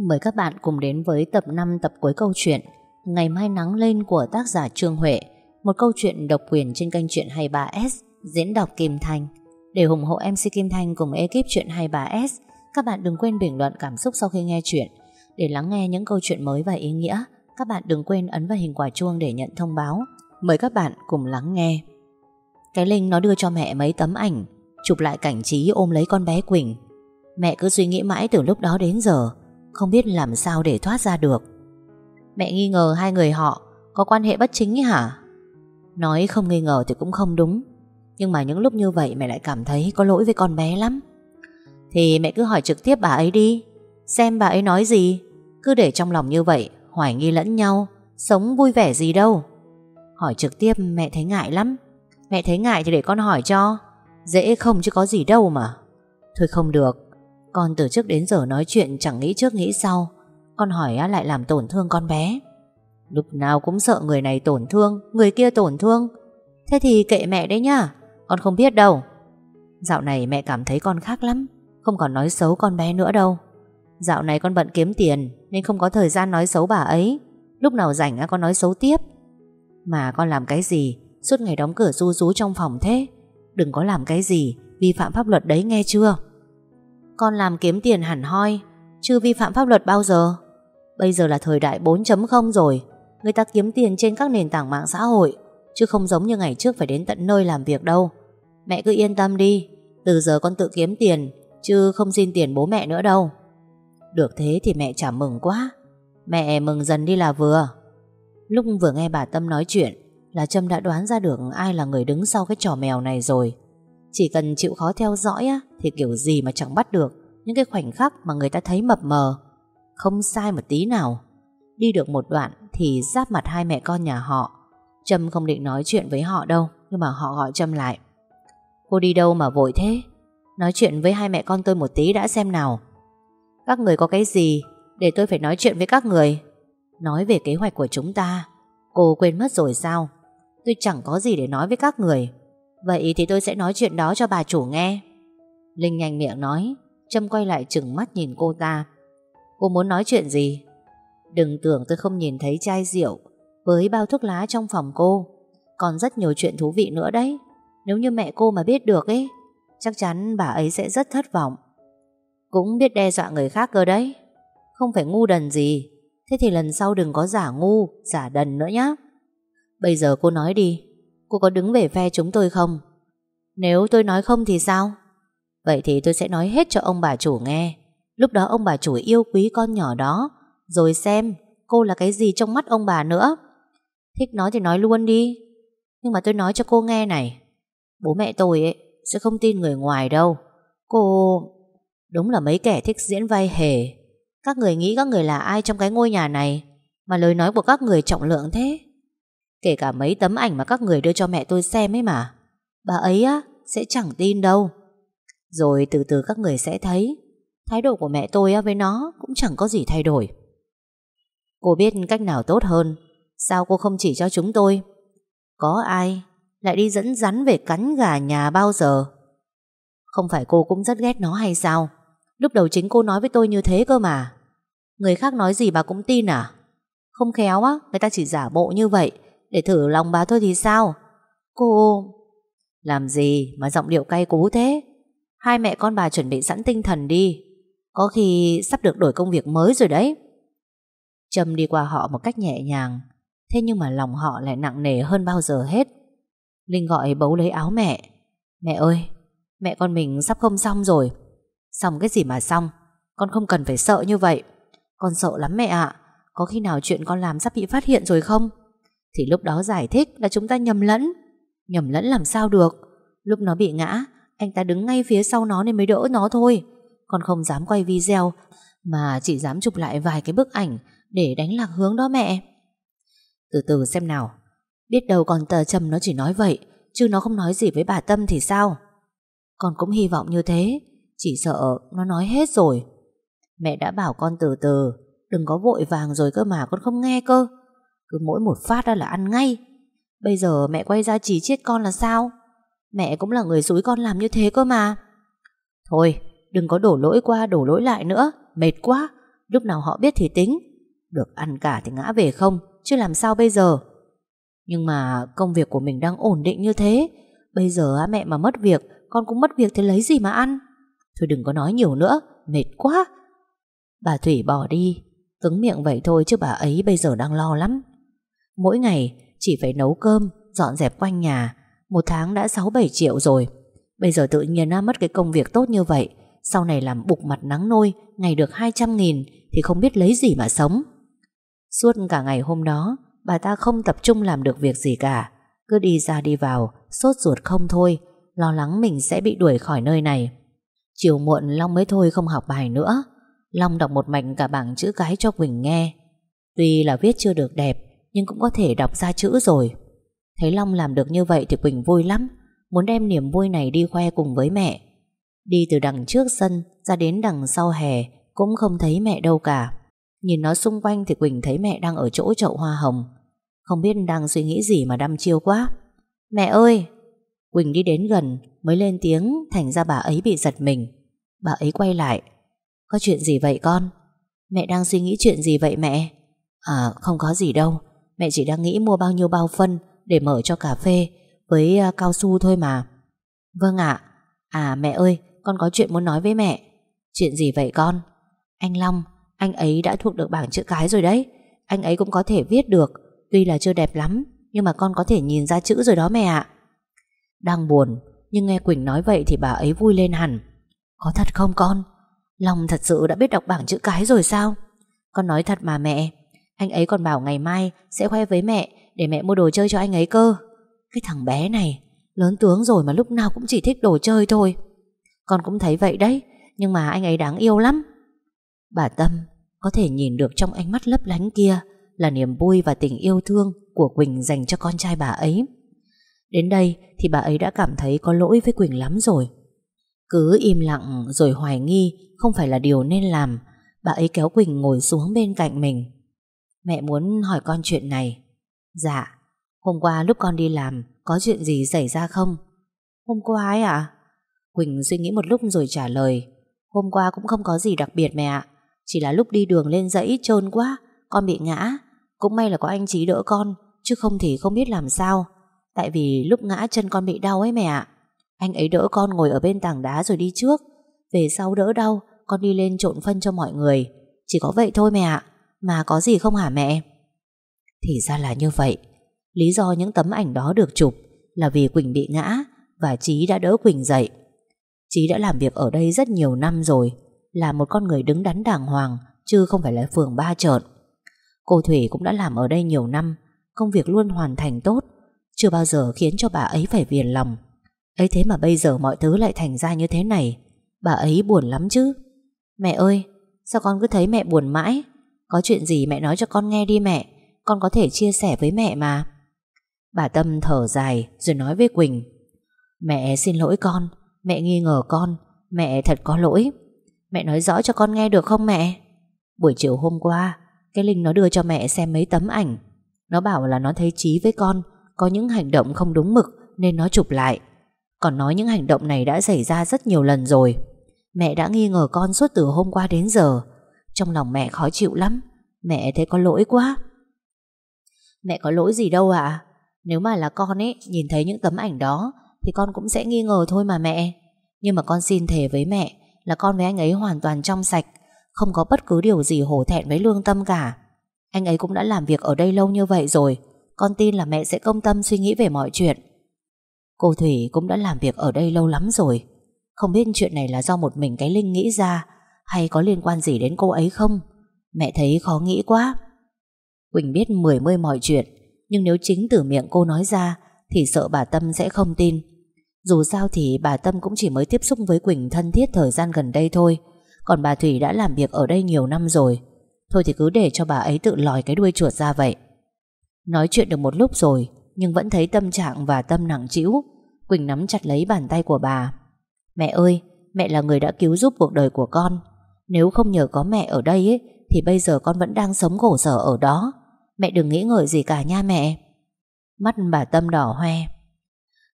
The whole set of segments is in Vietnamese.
Mời các bạn cùng đến với tập 5 tập cuối câu chuyện Ngày mai nắng lên của tác giả Trương Huệ, Một câu chuyện độc quyền trên kênh Chuyện 23S Diễn đọc Kim Thanh. Để ủng hộ MC Kim Thanh cùng ekip Chuyện 23S Các bạn đừng quên bình luận cảm xúc sau khi nghe chuyện. Để lắng nghe những câu chuyện mới và ý nghĩa, Các bạn đừng quên ấn vào hình quả chuông để nhận thông báo. Mời các bạn cùng lắng nghe. Cái Linh nó đưa cho mẹ mấy tấm ảnh, Chụp lại cảnh trí ôm lấy con bé Quỳnh. Mẹ cứ suy nghĩ mãi từ lúc đó đến giờ. Không biết làm sao để thoát ra được. Mẹ nghi ngờ hai người họ Có quan hệ bất chính hả? Nói không nghi ngờ thì cũng không đúng. Nhưng mà những lúc như vậy mẹ lại cảm thấy Có lỗi với con bé lắm. Thì mẹ cứ hỏi trực tiếp bà ấy đi, Xem bà ấy nói gì. Cứ để trong lòng như vậy, Hoài nghi lẫn nhau, Sống vui vẻ gì đâu. Hỏi trực tiếp mẹ thấy ngại lắm. Mẹ thấy ngại thì để con hỏi cho. Dễ không chứ có gì đâu mà. Thôi không được con từ trước đến giờ nói chuyện chẳng nghĩ trước nghĩ sau. Con hỏi á, lại làm tổn thương con bé. Lúc nào cũng sợ người này tổn thương, Người kia tổn thương. Thế thì kệ mẹ đấy nhá, Con không biết đâu. Dạo này mẹ cảm thấy con khác lắm, Không còn nói xấu con bé nữa đâu. Dạo này con bận kiếm tiền, Nên không có thời gian nói xấu bà ấy. Lúc nào rảnh á, con nói xấu tiếp. Mà con làm cái gì, Suốt ngày đóng cửa ru rú trong phòng thế? Đừng có làm cái gì, Vi phạm pháp luật đấy nghe chưa? Con làm kiếm tiền hẳn hoi Chưa vi phạm pháp luật bao giờ? Bây giờ là thời đại 4.0 rồi, Người ta kiếm tiền trên các nền tảng mạng xã hội, Chứ không giống như ngày trước phải đến tận nơi làm việc đâu. Mẹ cứ yên tâm đi, Từ giờ con tự kiếm tiền, Chứ không xin tiền bố mẹ nữa đâu. Được thế thì mẹ chả mừng quá, Mẹ mừng dần đi là vừa. Lúc vừa nghe bà Tâm nói chuyện, Là Trâm đã đoán ra được ai là người đứng sau cái trò mèo này rồi. Chỉ cần chịu khó theo dõi á, Thì kiểu gì mà chẳng bắt được. Những cái khoảnh khắc mà người ta thấy mập mờ Không sai một tí nào. Đi được một đoạn thì giáp mặt hai mẹ con nhà họ. Trâm không định nói chuyện với họ đâu Nhưng mà họ gọi Trâm lại. Cô đi đâu mà vội thế? Nói chuyện với hai mẹ con tôi một tí đã xem nào. Các người có cái gì Để tôi phải nói chuyện với các người? Nói về kế hoạch của chúng ta. Cô quên mất rồi sao? Tôi chẳng có gì để nói với các người. Vậy thì tôi sẽ nói chuyện đó cho bà chủ nghe. Linh nhanh miệng nói, Trâm quay lại chừng mắt nhìn cô ta. Cô muốn nói chuyện gì? Đừng tưởng tôi không nhìn thấy chai rượu Với bao thuốc lá trong phòng cô. Còn rất nhiều chuyện thú vị nữa đấy. Nếu như mẹ cô mà biết được ấy, Chắc chắn bà ấy sẽ rất thất vọng. Cũng biết đe dọa người khác cơ đấy. Không phải ngu đần gì. Thế thì lần sau đừng có giả ngu, Giả đần nữa nhá. Bây giờ cô nói đi. Cô có đứng về phe chúng tôi không? Nếu tôi nói không thì sao? Vậy thì tôi sẽ nói hết cho ông bà chủ nghe. Lúc đó ông bà chủ yêu quý con nhỏ đó. Rồi xem, cô là cái gì trong mắt ông bà nữa? Thích nói thì nói luôn đi. Nhưng mà tôi nói cho cô nghe này. Bố mẹ tôi ấy sẽ không tin người ngoài đâu. Cô... Đúng là mấy kẻ thích diễn vai hề. Các người nghĩ các người là ai trong cái ngôi nhà này? Mà lời nói của các người trọng lượng thế. Kể cả mấy tấm ảnh mà các người đưa cho mẹ tôi xem ấy mà. Bà ấy á, sẽ chẳng tin đâu. Rồi từ từ các người sẽ thấy. Thái độ của mẹ tôi á với nó Cũng chẳng có gì thay đổi. Cô biết cách nào tốt hơn. Sao cô không chỉ cho chúng tôi? Có ai Lại đi dẫn rắn về cắn gà nhà bao giờ? Không phải cô cũng rất ghét nó hay sao? Lúc đầu chính cô nói với tôi như thế cơ mà. Người khác nói gì bà cũng tin à? Không khéo á, Người ta chỉ giả bộ như vậy. Để thử lòng bà thôi thì sao? Cô Làm gì mà giọng điệu cay cú thế? Hai mẹ con bà chuẩn bị sẵn tinh thần đi. Có khi sắp được đổi công việc mới rồi đấy. Trâm đi qua họ một cách nhẹ nhàng, Thế nhưng mà lòng họ lại nặng nề hơn bao giờ hết. Linh gọi bấu lấy áo mẹ. Mẹ ơi, Mẹ con mình sắp không xong rồi. Xong cái gì mà xong? Con không cần phải sợ như vậy. Con sợ lắm mẹ ạ. Có khi nào chuyện con làm sắp bị phát hiện rồi không? Thì lúc đó giải thích là chúng ta nhầm lẫn. Nhầm lẫn làm sao được? Lúc nó bị ngã, Anh ta đứng ngay phía sau nó nên mới đỡ nó thôi. Con không dám quay video, Mà chỉ dám chụp lại vài cái bức ảnh Để đánh lạc hướng đó mẹ. Từ từ xem nào. Biết đâu còn tờ trầm nó chỉ nói vậy, Chứ nó không nói gì với bà Tâm thì sao? Con cũng hy vọng như thế, Chỉ sợ nó nói hết rồi. Mẹ đã bảo con từ từ, Đừng có vội vàng rồi cơ mà con không nghe cơ. Cứ mỗi một phát ra là ăn ngay. Bây giờ mẹ quay ra chỉ chết con là sao? Mẹ cũng là người dối con làm như thế cơ mà. Thôi, Đừng có đổ lỗi qua, đổ lỗi lại nữa. Mệt quá. Lúc nào họ biết thì tính. Được ăn cả thì ngã về không, Chứ làm sao bây giờ? Nhưng mà công việc của mình đang ổn định như thế. Bây giờ mẹ mà mất việc, Con cũng mất việc thì lấy gì mà ăn? Thôi đừng có nói nhiều nữa. Mệt quá. Bà Thủy bỏ đi. Cứng miệng vậy thôi chứ bà ấy bây giờ đang lo lắm. Mỗi ngày chỉ phải nấu cơm, Dọn dẹp quanh nhà. Một tháng đã 6-7 triệu rồi. Bây giờ tự nhiên mất cái công việc tốt như vậy. Sau này làm bục mặt nắng nôi, Ngày được 200 nghìn Thì không biết lấy gì mà sống. Suốt cả ngày hôm đó, Bà ta không tập trung làm được việc gì cả. Cứ đi ra đi vào, Sốt ruột không thôi. Lo lắng mình sẽ bị đuổi khỏi nơi này. Chiều muộn Long mới thôi không học bài nữa. Long đọc một mạch cả bảng chữ cái cho Quỳnh nghe. Tuy là viết chưa được đẹp nhưng cũng có thể đọc ra chữ rồi. Thấy Long làm được như vậy thì Quỳnh vui lắm, Muốn đem niềm vui này đi khoe cùng với mẹ. Đi từ đằng trước sân Ra đến đằng sau hè, Cũng không thấy mẹ đâu cả. Nhìn nó xung quanh thì Quỳnh thấy mẹ đang ở chỗ chậu hoa hồng. Không biết đang suy nghĩ gì mà đăm chiêu quá. Mẹ ơi! Quỳnh đi đến gần, Mới lên tiếng Thành ra bà ấy bị giật mình. Bà ấy quay lại. Có chuyện gì vậy con? Mẹ đang suy nghĩ chuyện gì vậy mẹ? À không có gì đâu. Mẹ chỉ đang nghĩ mua bao nhiêu bao phân Để mở cho cà phê Với à, cao su thôi mà. Vâng ạ. À mẹ ơi, con có chuyện muốn nói với mẹ. Chuyện gì vậy con? Anh Long, Anh ấy đã thuộc được bảng chữ cái rồi đấy. Anh ấy cũng có thể viết được, Tuy là chưa đẹp lắm, Nhưng mà con có thể nhìn ra chữ rồi đó mẹ ạ. Đang buồn, Nhưng nghe Quỳnh nói vậy thì bà ấy vui lên hẳn. Có thật không con? Long thật sự đã biết đọc bảng chữ cái rồi sao? Con nói thật mà mẹ anh ấy còn bảo ngày mai sẽ khoe với mẹ Để mẹ mua đồ chơi cho anh ấy cơ. Cái thằng bé này, Lớn tướng rồi mà lúc nào cũng chỉ thích đồ chơi thôi. Con cũng thấy vậy đấy, Nhưng mà anh ấy đáng yêu lắm. Bà Tâm có thể nhìn được trong ánh mắt lấp lánh kia Là niềm vui và tình yêu thương Của Quỳnh dành cho con trai bà ấy. Đến đây thì bà ấy đã cảm thấy có lỗi với Quỳnh lắm rồi. Cứ im lặng rồi hoài nghi Không phải là điều nên làm, Bà ấy kéo Quỳnh ngồi xuống bên cạnh mình. Mẹ muốn hỏi con chuyện này. Dạ Hôm qua lúc con đi làm, Có chuyện gì xảy ra không? Hôm qua ấy ạ? À? Quỳnh suy nghĩ một lúc rồi trả lời. Hôm qua cũng không có gì đặc biệt mẹ ạ. Chỉ là lúc đi đường lên dãy trơn quá, Con bị ngã. Cũng may là có anh Chí đỡ con, Chứ không thì không biết làm sao. Tại vì lúc ngã chân con bị đau ấy mẹ ạ. Anh ấy đỡ con ngồi ở bên tảng đá rồi đi trước. Về sau đỡ đau, Con đi lên trộn phân cho mọi người. Chỉ có vậy thôi mẹ ạ. Mà có gì không hả mẹ? Thì ra là như vậy. Lý do những tấm ảnh đó được chụp Là vì Quỳnh bị ngã Và Chí đã đỡ Quỳnh dậy. Chí đã làm việc ở đây rất nhiều năm rồi, Là một con người đứng đắn đàng hoàng, Chứ không phải là phường ba trợn Cô Thủy cũng đã làm ở đây nhiều năm, Công việc luôn hoàn thành tốt, Chưa bao giờ khiến cho bà ấy phải viền lòng. Ấy thế mà bây giờ mọi thứ lại thành ra như thế này, Bà ấy buồn lắm chứ. Mẹ ơi, Sao con cứ thấy mẹ buồn mãi? Có chuyện gì mẹ nói cho con nghe đi mẹ. Con có thể chia sẻ với mẹ mà. Bà Tâm thở dài, Rồi nói với Quỳnh. Mẹ xin lỗi con. Mẹ nghi ngờ con. Mẹ thật có lỗi. Mẹ nói rõ cho con nghe được không mẹ? Buổi chiều hôm qua, Cái Linh nó đưa cho mẹ xem mấy tấm ảnh. Nó bảo là nó thấy trí với con Có những hành động không đúng mực Nên nó chụp lại. Còn nói những hành động này đã xảy ra rất nhiều lần rồi. Mẹ đã nghi ngờ con suốt từ hôm qua đến giờ. Trong lòng mẹ khó chịu lắm. Mẹ thấy có lỗi quá. Mẹ có lỗi gì đâu ạ. Nếu mà là con ấy, Nhìn thấy những tấm ảnh đó, Thì con cũng sẽ nghi ngờ thôi mà mẹ. Nhưng mà con xin thề với mẹ Là con với anh ấy hoàn toàn trong sạch, Không có bất cứ điều gì hổ thẹn với lương tâm cả. Anh ấy cũng đã làm việc ở đây lâu như vậy rồi, Con tin là mẹ sẽ công tâm suy nghĩ về mọi chuyện. Cô Thủy cũng đã làm việc ở đây lâu lắm rồi. Không biết chuyện này là do một mình cái Linh nghĩ ra hay có liên quan gì đến cô ấy không? Mẹ thấy khó nghĩ quá. Quỳnh biết mười mươi mọi chuyện, Nhưng nếu chính từ miệng cô nói ra Thì sợ bà Tâm sẽ không tin. Dù sao thì bà Tâm cũng chỉ mới tiếp xúc với Quỳnh thân thiết thời gian gần đây thôi, Còn bà Thủy đã làm việc ở đây nhiều năm rồi. Thôi thì cứ để cho bà ấy tự lòi cái đuôi chuột ra vậy. Nói chuyện được một lúc rồi, Nhưng vẫn thấy tâm trạng và tâm nặng trĩu. Quỳnh nắm chặt lấy bàn tay của bà. Mẹ ơi, Mẹ là người đã cứu giúp cuộc đời của con. Nếu không nhờ có mẹ ở đây ấy, Thì bây giờ con vẫn đang sống khổ sở ở đó. Mẹ đừng nghĩ ngợi gì cả nha mẹ. Mắt bà Tâm đỏ hoe.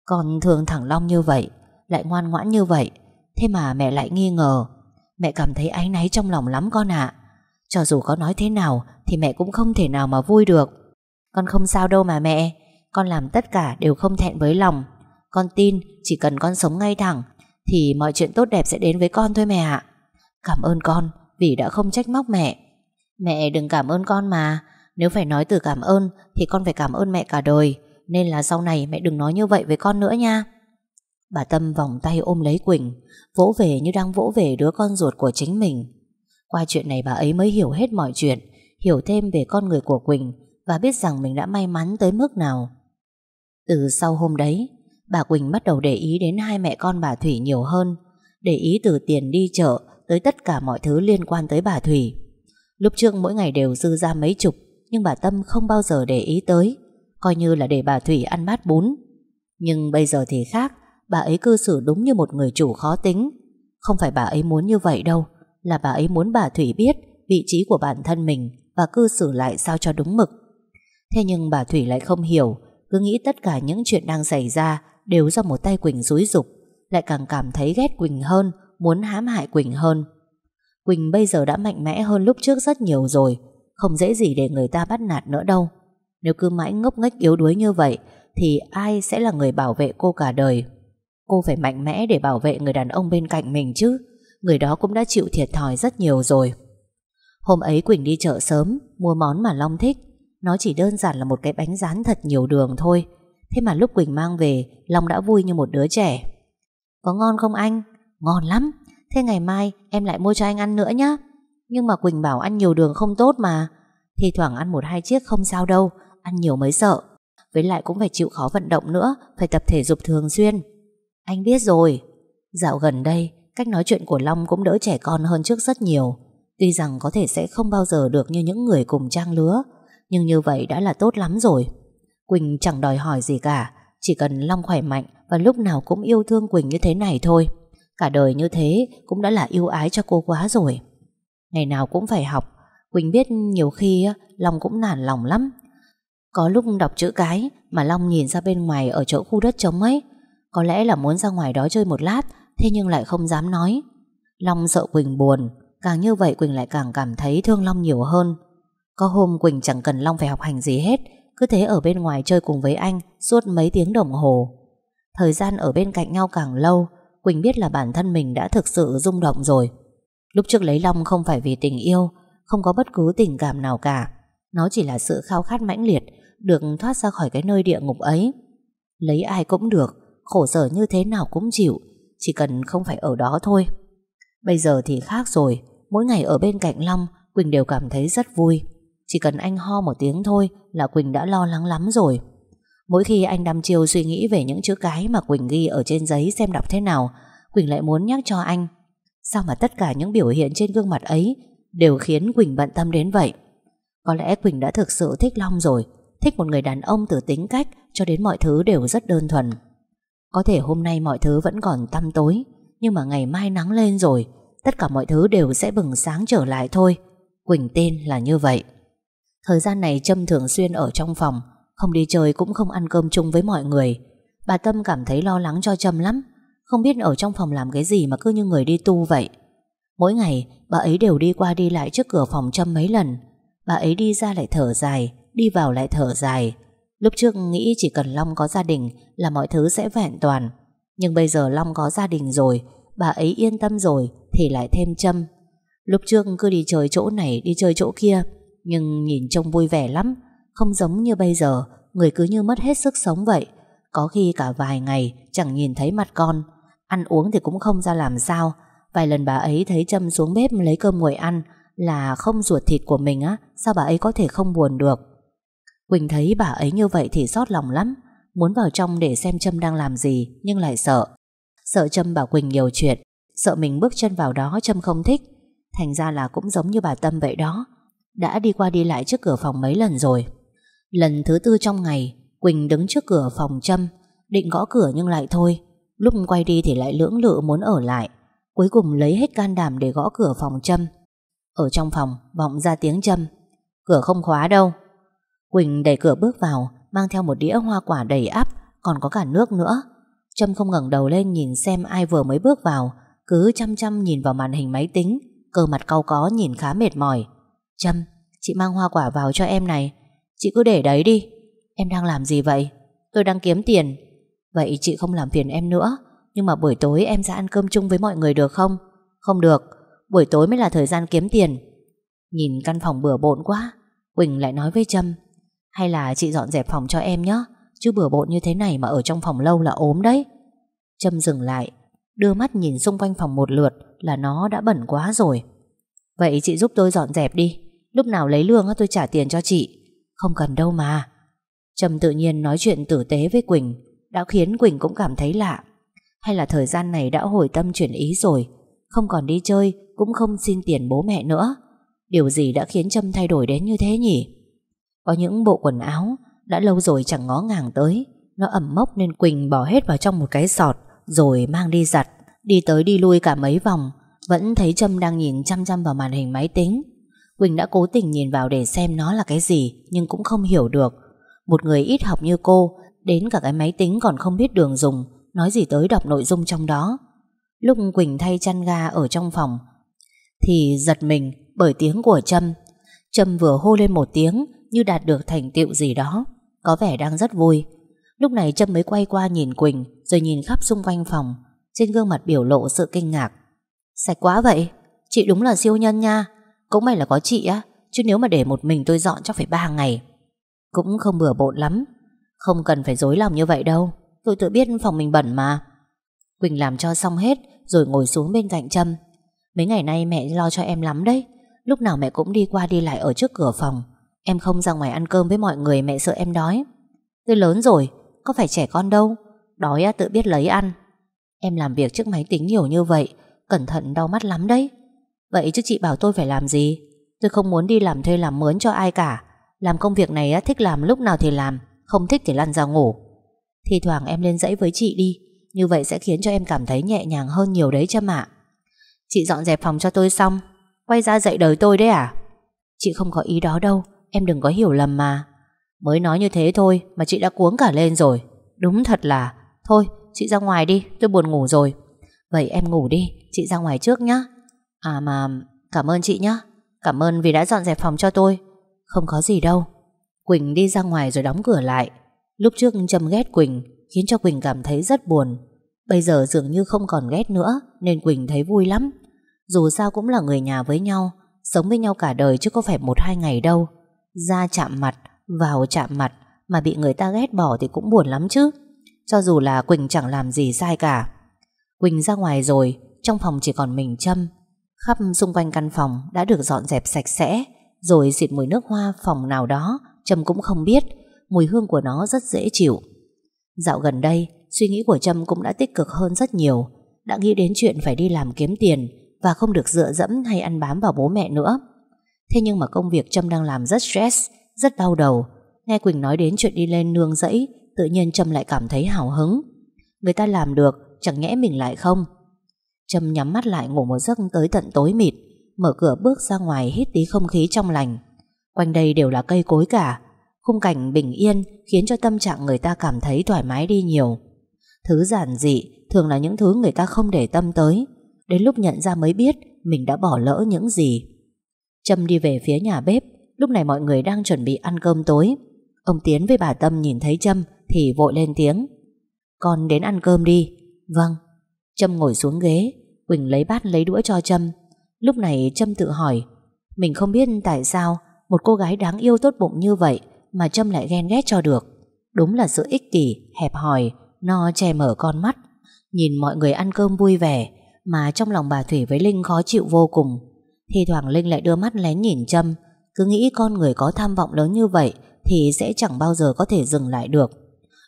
Con thương thằng Long như vậy Lại ngoan ngoãn như vậy Thế mà mẹ lại nghi ngờ. Mẹ cảm thấy áy náy trong lòng lắm con ạ. Cho dù có nói thế nào Thì mẹ cũng không thể nào mà vui được. Con không sao đâu mà mẹ. Con làm tất cả đều không thẹn với lòng. Con tin chỉ cần con sống ngay thẳng Thì mọi chuyện tốt đẹp sẽ đến với con thôi mẹ ạ. Cảm ơn con, Vì đã không trách móc mẹ. Mẹ đừng cảm ơn con mà. Nếu phải nói từ cảm ơn, Thì con phải cảm ơn mẹ cả đời. Nên là sau này mẹ đừng nói như vậy với con nữa nha. Bà Tâm vòng tay ôm lấy Quỳnh, Vỗ về như đang vỗ về đứa con ruột của chính mình. Qua chuyện này bà ấy mới hiểu hết mọi chuyện, Hiểu thêm về con người của Quỳnh Và biết rằng mình đã may mắn tới mức nào. Từ sau hôm đấy, Bà Quỳnh bắt đầu để ý đến hai mẹ con bà Thủy nhiều hơn, Để ý từ tiền đi chợ Tới tất cả mọi thứ liên quan tới bà Thủy. Lúc trước mỗi ngày đều dư ra mấy chục, Nhưng bà Tâm không bao giờ để ý tới, Coi như là để bà Thủy ăn bát bún. Nhưng bây giờ thì khác, Bà ấy cư xử đúng như một người chủ khó tính. Không phải bà ấy muốn như vậy đâu, Là bà ấy muốn bà Thủy biết Vị trí của bản thân mình Và cư xử lại sao cho đúng mực. Thế nhưng bà Thủy lại không hiểu, Cứ nghĩ tất cả những chuyện đang xảy ra Đều do một tay Quỳnh dối dục, Lại càng cảm thấy ghét Quỳnh hơn Muốn hãm hại Quỳnh hơn. Quỳnh bây giờ đã mạnh mẽ hơn lúc trước rất nhiều rồi, Không dễ gì để người ta bắt nạt nữa đâu. Nếu cứ mãi ngốc nghếch yếu đuối như vậy, Thì ai sẽ là người bảo vệ cô cả đời? Cô phải mạnh mẽ để bảo vệ người đàn ông bên cạnh mình chứ, Người đó cũng đã chịu thiệt thòi rất nhiều rồi. Hôm ấy Quỳnh đi chợ sớm, Mua món mà Long thích. Nó chỉ đơn giản là một cái bánh rán thật nhiều đường thôi. Thế mà lúc Quỳnh mang về, Long đã vui như một đứa trẻ. Có ngon không anh? Ngon lắm. Thế ngày mai em lại mua cho anh ăn nữa nhé Nhưng mà Quỳnh bảo ăn nhiều đường không tốt mà. Thì thoảng ăn một hai chiếc không sao đâu, Ăn nhiều mới sợ. Với lại cũng phải chịu khó vận động nữa, Phải tập thể dục thường xuyên. Anh biết rồi. Dạo gần đây, Cách nói chuyện của Long cũng đỡ trẻ con hơn trước rất nhiều. Tuy rằng có thể sẽ không bao giờ được như những người cùng trang lứa, Nhưng như vậy đã là tốt lắm rồi. Quỳnh chẳng đòi hỏi gì cả, Chỉ cần Long khỏe mạnh Và lúc nào cũng yêu thương Quỳnh như thế này thôi. Cả đời như thế cũng đã là yêu ái cho cô quá rồi. Ngày nào cũng phải học. Quỳnh biết nhiều khi Long cũng nản lòng lắm. Có lúc đọc chữ cái Mà Long nhìn ra bên ngoài ở chỗ khu đất trống ấy, Có lẽ là muốn ra ngoài đó chơi một lát, Thế nhưng lại không dám nói. Long sợ Quỳnh buồn, Càng như vậy Quỳnh lại càng cảm thấy thương Long nhiều hơn. Có hôm Quỳnh chẳng cần Long phải học hành gì hết, Cứ thế ở bên ngoài chơi cùng với anh Suốt mấy tiếng đồng hồ. Thời gian ở bên cạnh nhau càng lâu Quỳnh biết là bản thân mình đã thực sự rung động rồi. Lúc trước lấy Long không phải vì tình yêu, Không có bất cứ tình cảm nào cả. Nó chỉ là sự khao khát mãnh liệt, Được thoát ra khỏi cái nơi địa ngục ấy. Lấy ai cũng được, Khổ sở như thế nào cũng chịu, Chỉ cần không phải ở đó thôi. Bây giờ thì khác rồi, Mỗi ngày ở bên cạnh Long, Quỳnh đều cảm thấy rất vui. Chỉ cần anh ho một tiếng thôi Là Quỳnh đã lo lắng lắm rồi. Mỗi khi anh đăm chiêu suy nghĩ về những chữ cái mà Quỳnh ghi ở trên giấy xem đọc thế nào, Quỳnh lại muốn nhắc cho anh. Sao mà tất cả những biểu hiện trên gương mặt ấy đều khiến Quỳnh bận tâm đến vậy? Có lẽ Quỳnh đã thực sự thích Long rồi, thích một người đàn ông từ tính cách cho đến mọi thứ đều rất đơn thuần. Có thể hôm nay mọi thứ vẫn còn tăm tối, nhưng mà ngày mai nắng lên rồi, tất cả mọi thứ đều sẽ bừng sáng trở lại thôi. Quỳnh tin là như vậy. Thời gian này Trâm thường xuyên ở trong phòng, không đi chơi cũng không ăn cơm chung với mọi người. Bà Tâm cảm thấy lo lắng cho Trâm lắm, Không biết ở trong phòng làm cái gì mà cứ như người đi tu vậy. Mỗi ngày, bà ấy đều đi qua đi lại trước cửa phòng Trâm mấy lần. Bà ấy đi ra lại thở dài, Đi vào lại thở dài. Lúc trước nghĩ chỉ cần Long có gia đình Là mọi thứ sẽ vẹn toàn. Nhưng bây giờ Long có gia đình rồi, Bà ấy yên tâm rồi Thì lại thêm Trâm. Lúc trước cứ đi chơi chỗ này, đi chơi chỗ kia, Nhưng nhìn trông vui vẻ lắm không giống như bây giờ, Người cứ như mất hết sức sống vậy. Có khi cả vài ngày chẳng nhìn thấy mặt con. Ăn uống thì cũng không ra làm sao. Vài lần bà ấy thấy Trâm xuống bếp lấy cơm ngồi ăn Là không ruột thịt của mình á, Sao bà ấy có thể không buồn được? Quỳnh thấy bà ấy như vậy thì xót lòng lắm. Muốn vào trong để xem Trâm đang làm gì, Nhưng lại sợ. Sợ Trâm bảo Quỳnh nhiều chuyện. Sợ mình bước chân vào đó, Trâm không thích. Thành ra là cũng giống như bà Tâm vậy đó. Đã đi qua đi lại trước cửa phòng mấy lần rồi. Lần thứ tư trong ngày Quỳnh đứng trước cửa phòng Trâm Định gõ cửa nhưng lại thôi. Lúc quay đi thì lại lưỡng lự muốn ở lại. Cuối cùng lấy hết can đảm để gõ cửa phòng Trâm Ở trong phòng vọng ra tiếng Trâm Cửa không khóa đâu. Quỳnh đẩy cửa bước vào Mang theo một đĩa hoa quả đầy ắp Còn có cả nước nữa. Trâm không ngẩng đầu lên nhìn xem ai vừa mới bước vào Cứ chăm chăm nhìn vào màn hình máy tính Cơ mặt cau có nhìn khá mệt mỏi. Trâm, chị mang hoa quả vào cho em này. Chị cứ để đấy đi. Em đang làm gì vậy? Tôi đang kiếm tiền. Vậy chị không làm phiền em nữa. Nhưng mà buổi tối em sẽ ăn cơm chung với mọi người được không? Không được. Buổi tối mới là thời gian kiếm tiền. Nhìn căn phòng bừa bộn quá. Quỳnh lại nói với Trâm. Hay là chị dọn dẹp phòng cho em nhé. Chứ bừa bộn như thế này mà ở trong phòng lâu là ốm đấy. Trâm dừng lại. Đưa mắt nhìn xung quanh phòng một lượt là nó đã bẩn quá rồi. Vậy chị giúp tôi dọn dẹp đi, Lúc nào lấy lương tôi trả tiền cho chị không cần đâu mà. Trầm tự nhiên nói chuyện tử tế với Quỳnh, Đã khiến Quỳnh cũng cảm thấy lạ. Hay là thời gian này đã hồi tâm chuyển ý rồi, Không còn đi chơi, Cũng không xin tiền bố mẹ nữa. Điều gì đã khiến Trâm thay đổi đến như thế nhỉ? Có những bộ quần áo Đã lâu rồi chẳng ngó ngàng tới, Nó ẩm mốc nên Quỳnh bỏ hết vào trong một cái sọt, Rồi mang đi giặt, Đi tới đi lui cả mấy vòng, vẫn thấy Trâm đang nhìn chăm chăm vào màn hình máy tính. Quỳnh đã cố tình nhìn vào để xem nó là cái gì, Nhưng cũng không hiểu được. Một người ít học như cô, Đến cả cái máy tính còn không biết đường dùng, Nói gì tới đọc nội dung trong đó. Lúc Quỳnh thay chăn ga ở trong phòng, Thì giật mình bởi tiếng của Trâm. Trâm vừa hô lên một tiếng Như đạt được thành tựu gì đó, Có vẻ đang rất vui. Lúc này Trâm mới quay qua nhìn Quỳnh, Rồi nhìn khắp xung quanh phòng. Trên gương mặt biểu lộ sự kinh ngạc. Sạch quá vậy, Chị đúng là siêu nhân nha. Cũng may là có chị á Chứ nếu mà để một mình tôi dọn chắc phải 3 ngày. Cũng không bừa bộn lắm Không cần phải dối lòng như vậy đâu. Tôi tự biết phòng mình bẩn mà. Quỳnh làm cho xong hết Rồi ngồi xuống bên cạnh Trâm. Mấy ngày nay mẹ lo cho em lắm đấy. Lúc nào mẹ cũng đi qua đi lại ở trước cửa phòng. Em không ra ngoài ăn cơm với mọi người Mẹ sợ em đói. Tôi lớn rồi, có phải trẻ con đâu. Đói á, tự biết lấy ăn. Em làm việc trước máy tính nhiều như vậy Cẩn thận đau mắt lắm đấy. Vậy chứ chị bảo tôi phải làm gì? Tôi không muốn đi làm thuê làm mướn cho ai cả. Làm công việc này thích làm lúc nào thì làm, Không thích thì lăn ra ngủ. Thì thoảng em lên dãy với chị đi, Như vậy sẽ khiến cho em cảm thấy nhẹ nhàng hơn nhiều đấy cha ạ Chị dọn dẹp phòng cho tôi xong, Quay ra dạy đời tôi đấy à? Chị không có ý đó đâu, Em đừng có hiểu lầm mà. Mới nói như thế thôi mà chị đã cuống cả lên rồi. Đúng thật là, Thôi, chị ra ngoài đi, tôi buồn ngủ rồi. Vậy em ngủ đi, Chị ra ngoài trước nhé À mà, cảm ơn chị nhé Cảm ơn vì đã dọn dẹp phòng cho tôi. Không có gì đâu. Quỳnh đi ra ngoài rồi đóng cửa lại. Lúc trước Trâm ghét Quỳnh, Khiến cho Quỳnh cảm thấy rất buồn. Bây giờ dường như không còn ghét nữa, Nên Quỳnh thấy vui lắm. Dù sao cũng là người nhà với nhau, Sống với nhau cả đời chứ có phải một hai ngày đâu. Ra chạm mặt, Vào chạm mặt, Mà bị người ta ghét bỏ thì cũng buồn lắm chứ. Cho dù là Quỳnh chẳng làm gì sai cả. Quỳnh ra ngoài rồi, Trong phòng chỉ còn mình Trâm. Khắp xung quanh căn phòng đã được dọn dẹp sạch sẽ Rồi xịt mùi nước hoa phòng nào đó Trâm cũng không biết Mùi hương của nó rất dễ chịu. Dạo gần đây Suy nghĩ của Trâm cũng đã tích cực hơn rất nhiều Đã nghĩ đến chuyện phải đi làm kiếm tiền Và không được dựa dẫm hay ăn bám vào bố mẹ nữa. Thế nhưng mà công việc Trâm đang làm rất stress Rất đau đầu. Nghe Quỳnh nói đến chuyện đi lên nương dẫy, Tự nhiên Trâm lại cảm thấy hào hứng. Người ta làm được Chẳng nhẽ mình lại không? Trâm nhắm mắt lại ngủ một giấc tới tận tối mịt, Mở cửa bước ra ngoài hít tí không khí trong lành. Quanh đây đều là cây cối cả, Khung cảnh bình yên Khiến cho tâm trạng người ta cảm thấy thoải mái đi nhiều. Thứ giản dị Thường là những thứ người ta không để tâm tới, Đến lúc nhận ra mới biết Mình đã bỏ lỡ những gì. Trâm đi về phía nhà bếp, Lúc này mọi người đang chuẩn bị ăn cơm tối. Ông Tiến với bà Tâm nhìn thấy Trâm Thì vội lên tiếng. Con đến ăn cơm đi. Vâng. Trâm ngồi xuống ghế Quỳnh lấy bát lấy đũa cho Trâm. Lúc này Trâm tự hỏi Mình không biết tại sao Một cô gái đáng yêu tốt bụng như vậy Mà Trâm lại ghen ghét cho được. Đúng là sự ích kỷ, hẹp hòi No che mở con mắt. Nhìn mọi người ăn cơm vui vẻ Mà trong lòng bà Thủy với Linh khó chịu vô cùng. Thì thoảng Linh lại đưa mắt lén nhìn Trâm. Cứ nghĩ con người có tham vọng lớn như vậy Thì sẽ chẳng bao giờ có thể dừng lại được.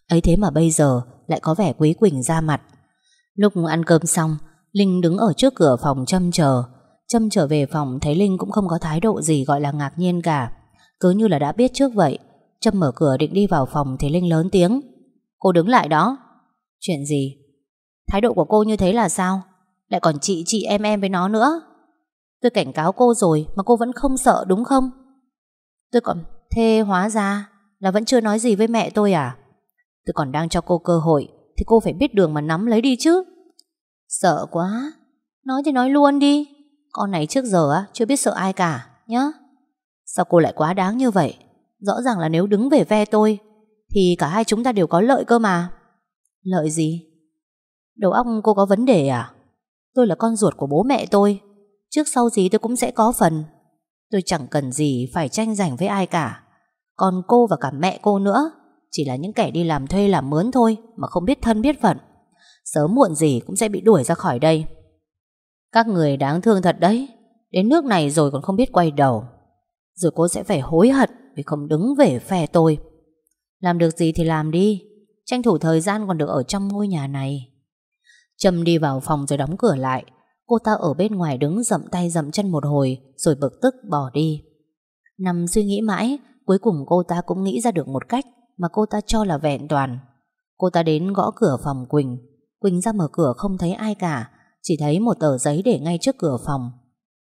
Ấy thế mà bây giờ Lại có vẻ quý Quỳnh ra mặt. Lúc ăn cơm xong, Linh đứng ở trước cửa phòng châm chờ. Châm trở về phòng thấy Linh cũng không có thái độ gì gọi là ngạc nhiên cả. Cứ như là đã biết trước vậy, châm mở cửa định đi vào phòng thì Linh lớn tiếng. Cô đứng lại đó. Chuyện gì? Thái độ của cô như thế là sao? Lại còn chị chị em em với nó nữa. Tôi cảnh cáo cô rồi Mà cô vẫn không sợ, đúng không? Tôi còn Thế hóa ra Là vẫn chưa nói gì với mẹ tôi à? Tôi còn đang cho cô cơ hội thì cô phải biết đường mà nắm lấy đi chứ. Sợ quá. Nói thì nói luôn đi. Con này trước giờ á, chưa biết sợ ai cả, Nhá. Sao cô lại quá đáng như vậy? Rõ ràng là nếu đứng về ve tôi, Thì cả hai chúng ta đều có lợi cơ mà. Lợi gì? Đầu óc cô có vấn đề à? Tôi là con ruột của bố mẹ tôi. Trước sau gì tôi cũng sẽ có phần. Tôi chẳng cần gì phải tranh giành với ai cả. Còn cô và cả mẹ cô nữa. Chỉ là những kẻ đi làm thuê làm mướn thôi Mà không biết thân biết phận. Sớm muộn gì cũng sẽ bị đuổi ra khỏi đây. Các người đáng thương thật đấy. Đến nước này rồi còn không biết quay đầu. Rồi cô sẽ phải hối hận Vì không đứng về phe tôi. Làm được gì thì làm đi. Tranh thủ thời gian còn được ở trong ngôi nhà này. Trâm đi vào phòng rồi đóng cửa lại. Cô ta ở bên ngoài đứng dậm tay dậm chân một hồi Rồi bực tức bỏ đi. Nằm suy nghĩ mãi, Cuối cùng cô ta cũng nghĩ ra được một cách. Mà cô ta cho là vẹn toàn. Cô ta đến gõ cửa phòng Quỳnh. Quỳnh ra mở cửa không thấy ai cả, Chỉ thấy một tờ giấy để ngay trước cửa phòng.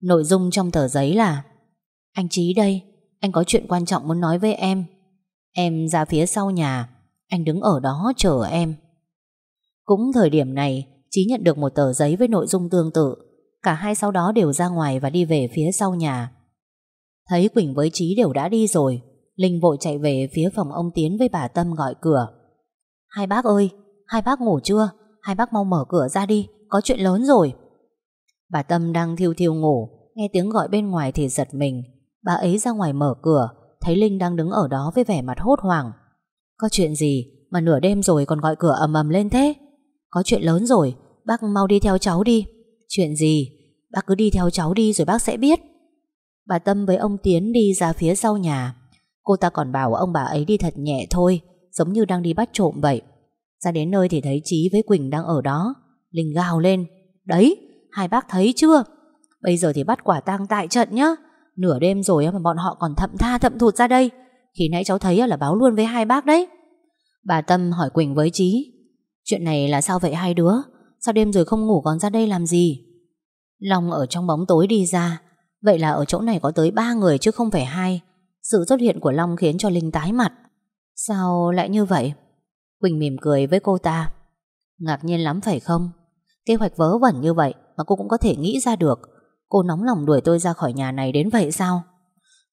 Nội dung trong tờ giấy là, Anh Trí đây, Anh có chuyện quan trọng muốn nói với em. Em ra phía sau nhà, Anh đứng ở đó chờ em. Cũng thời điểm này, Chí nhận được một tờ giấy với nội dung tương tự. Cả hai sau đó đều ra ngoài Và đi về phía sau nhà. Thấy Quỳnh với Chí đều đã đi rồi Linh vội chạy về phía phòng ông Tiến Với bà Tâm gọi cửa. Hai bác ơi, hai bác ngủ chưa? Hai bác mau mở cửa ra đi Có chuyện lớn rồi. Bà Tâm đang thiêu thiêu ngủ Nghe tiếng gọi bên ngoài thì giật mình. Bà ấy ra ngoài mở cửa Thấy Linh đang đứng ở đó với vẻ mặt hốt hoảng. Có chuyện gì mà nửa đêm rồi còn gọi cửa ầm ầm lên thế? Có chuyện lớn rồi Bác mau đi theo cháu đi. Chuyện gì? Bác cứ đi theo cháu đi rồi bác sẽ biết. Bà Tâm với ông Tiến đi ra phía sau nhà. Cô ta còn bảo ông bà ấy đi thật nhẹ thôi, Giống như đang đi bắt trộm vậy. Ra đến nơi thì thấy Trí với Quỳnh đang ở đó, Linh gào lên. Đấy, hai bác thấy chưa? Bây giờ thì bắt quả tang tại trận nhá. Nửa đêm rồi mà bọn họ còn thậm tha thậm thụt ra đây. Khi nãy cháu thấy là báo luôn với hai bác đấy. Bà Tâm hỏi Quỳnh với Trí Chuyện này là sao vậy hai đứa? Sao đêm rồi không ngủ còn ra đây làm gì? Long ở trong bóng tối đi ra. Vậy là ở chỗ này có tới ba người chứ không phải hai. Sự xuất hiện của Long khiến cho Linh tái mặt. Sao lại như vậy? Quỳnh mỉm cười với cô ta. Ngạc nhiên lắm phải không? Kế hoạch vớ vẩn như vậy Mà cô cũng có thể nghĩ ra được. Cô nóng lòng đuổi tôi ra khỏi nhà này đến vậy sao?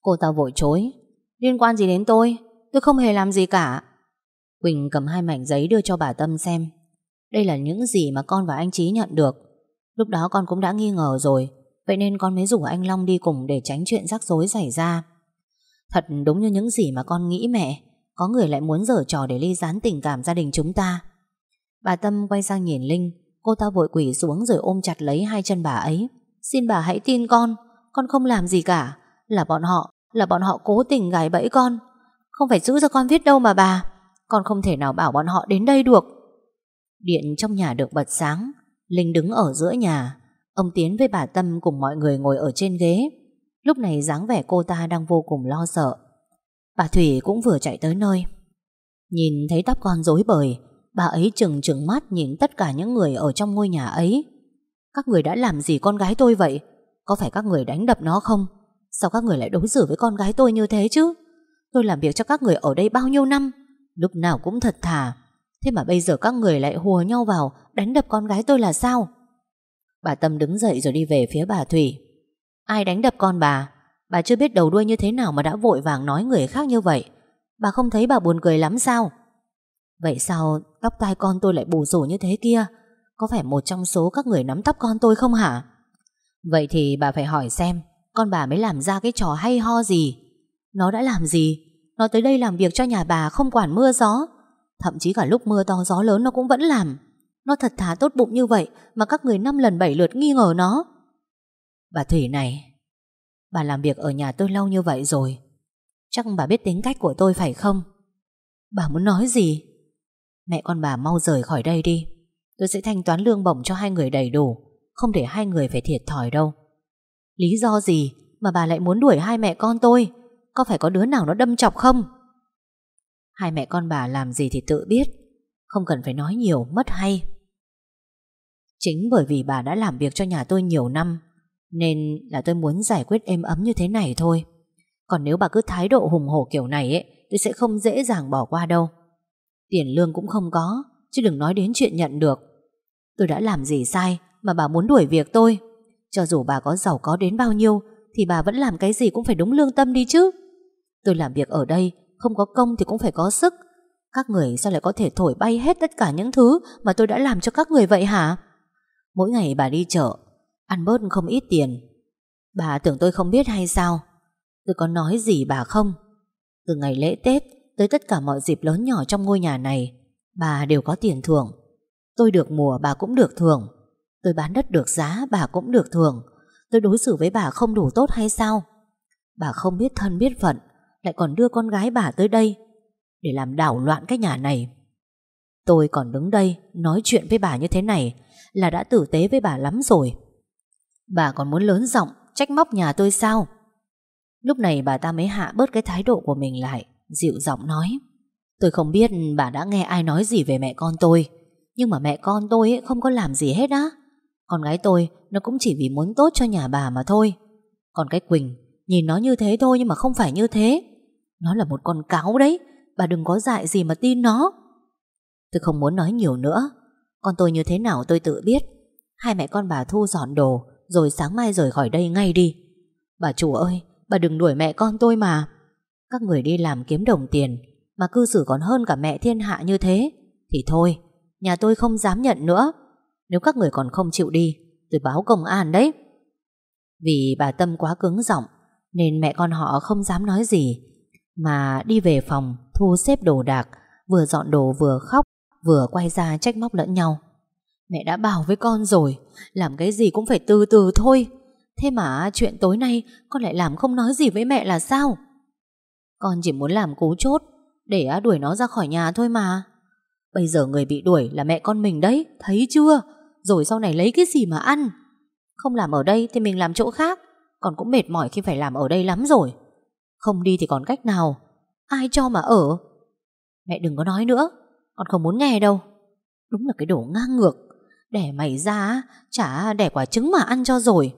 Cô ta vội chối. Liên quan gì đến tôi? Tôi không hề làm gì cả. Quỳnh cầm hai mảnh giấy đưa cho bà Tâm xem. Đây là những gì mà con và anh Trí nhận được. Lúc đó con cũng đã nghi ngờ rồi. Vậy nên con mới rủ anh Long đi cùng Để tránh chuyện rắc rối xảy ra. Thật đúng như những gì mà con nghĩ mẹ. Có người lại muốn dở trò để ly gián tình cảm gia đình chúng ta. Bà Tâm quay sang nhìn Linh. Cô ta vội quỷ xuống rồi ôm chặt lấy hai chân bà ấy. Xin bà hãy tin con. Con không làm gì cả. Là bọn họ, là bọn họ cố tình gài bẫy con. Không phải giữ cho con viết đâu mà bà. Con không thể nào bảo bọn họ đến đây được. Điện trong nhà được bật sáng. Linh đứng ở giữa nhà. Ông Tiến với bà Tâm cùng mọi người ngồi ở trên ghế. Lúc này dáng vẻ cô ta đang vô cùng lo sợ. Bà Thủy cũng vừa chạy tới nơi. Nhìn thấy tóc con rối bời, Bà ấy chừng chừng mắt nhìn tất cả những người ở trong ngôi nhà ấy. Các người đã làm gì con gái tôi vậy? Có phải các người đánh đập nó không? Sao các người lại đối xử với con gái tôi như thế chứ? Tôi làm việc cho các người ở đây bao nhiêu năm? Lúc nào cũng thật thà. Thế mà bây giờ các người lại hùa nhau vào Đánh đập con gái tôi là sao? Bà Tâm đứng dậy rồi đi về phía bà Thủy. Ai đánh đập con bà? Bà chưa biết đầu đuôi như thế nào Mà đã vội vàng nói người khác như vậy. Bà không thấy bà buồn cười lắm sao? Vậy sao tóc tai con tôi lại bù rủ như thế kia? Có phải một trong số các người nắm tóc con tôi không hả? Vậy thì bà phải hỏi xem, Con bà mới làm ra cái trò hay ho gì? Nó đã làm gì? Nó tới đây làm việc cho nhà bà không quản mưa gió. Thậm chí cả lúc mưa to gió lớn nó cũng vẫn làm. Nó thật thà tốt bụng như vậy Mà các người năm lần bảy lượt nghi ngờ nó. Bà Thủy này, Bà làm việc ở nhà tôi lâu như vậy rồi. Chắc bà biết tính cách của tôi phải không? Bà muốn nói gì? Mẹ con bà mau rời khỏi đây đi. Tôi sẽ thanh toán lương bổng cho hai người đầy đủ, Không để hai người phải thiệt thòi đâu. Lý do gì Mà bà lại muốn đuổi hai mẹ con tôi? Có phải có đứa nào nó đâm chọc không? Hai mẹ con bà làm gì thì tự biết, Không cần phải nói nhiều, Mất hay. Chính bởi vì bà đã làm việc cho nhà tôi nhiều năm nên là tôi muốn giải quyết êm ấm như thế này thôi. Còn nếu bà cứ thái độ hùng hổ kiểu này ấy, Tôi sẽ không dễ dàng bỏ qua đâu. Tiền lương cũng không có, Chứ đừng nói đến chuyện nhận được. Tôi đã làm gì sai Mà bà muốn đuổi việc tôi? Cho dù bà có giàu có đến bao nhiêu, Thì bà vẫn làm cái gì cũng phải đúng lương tâm đi chứ. Tôi làm việc ở đây, Không có công thì cũng phải có sức. Các người sao lại có thể thổi bay hết tất cả những thứ Mà tôi đã làm cho các người vậy hả? Mỗi ngày bà đi chợ Ăn bớt không ít tiền. Bà tưởng tôi không biết hay sao? Tôi có nói gì bà không? Từ ngày lễ Tết Tới tất cả mọi dịp lớn nhỏ trong ngôi nhà này, Bà đều có tiền thưởng. Tôi được mùa bà cũng được thưởng. Tôi bán đất được giá bà cũng được thưởng. Tôi đối xử với bà không đủ tốt hay sao? Bà không biết thân biết phận, Lại còn đưa con gái bà tới đây Để làm đảo loạn cái nhà này. Tôi còn đứng đây Nói chuyện với bà như thế này Là đã tử tế với bà lắm rồi. Bà còn muốn lớn giọng Trách móc nhà tôi sao? Lúc này bà ta mới hạ bớt cái thái độ của mình lại, Dịu giọng nói. Tôi không biết bà đã nghe ai nói gì về mẹ con tôi, Nhưng mà mẹ con tôi ấy không có làm gì hết á. Con gái tôi, Nó cũng chỉ vì muốn tốt cho nhà bà mà thôi. Còn cái Quỳnh, Nhìn nó như thế thôi nhưng mà không phải như thế. Nó là một con cáo đấy, Bà đừng có dại gì mà tin nó. Tôi không muốn nói nhiều nữa. Con tôi như thế nào tôi tự biết. Hai mẹ con bà thu dọn đồ rồi sáng mai rời khỏi đây ngay đi. Bà chủ ơi, Bà đừng đuổi mẹ con tôi mà. Các người đi làm kiếm đồng tiền Mà cư xử còn hơn cả mẹ thiên hạ như thế, Thì thôi, Nhà tôi không dám nhận nữa. Nếu các người còn không chịu đi, Tôi báo công an đấy. Vì bà Tâm quá cứng giọng, Nên mẹ con họ không dám nói gì, Mà đi về phòng, Thu xếp đồ đạc, Vừa dọn đồ vừa khóc, Vừa quay ra trách móc lẫn nhau. Mẹ đã bảo với con rồi, Làm cái gì cũng phải từ từ thôi. Thế mà chuyện tối nay Con lại làm không nói gì với mẹ là sao? Con chỉ muốn làm cú chốt, Để đuổi nó ra khỏi nhà thôi mà. Bây giờ người bị đuổi là mẹ con mình đấy, Thấy chưa? Rồi sau này lấy cái gì mà ăn? Không làm ở đây thì mình làm chỗ khác Còn cũng mệt mỏi khi phải làm ở đây lắm rồi. Không đi thì còn cách nào? Ai cho mà ở? Mẹ đừng có nói nữa, Con không muốn nghe đâu. Đúng là cái đồ ngang ngược. Đẻ mày ra Chả đẻ quả trứng mà ăn cho rồi.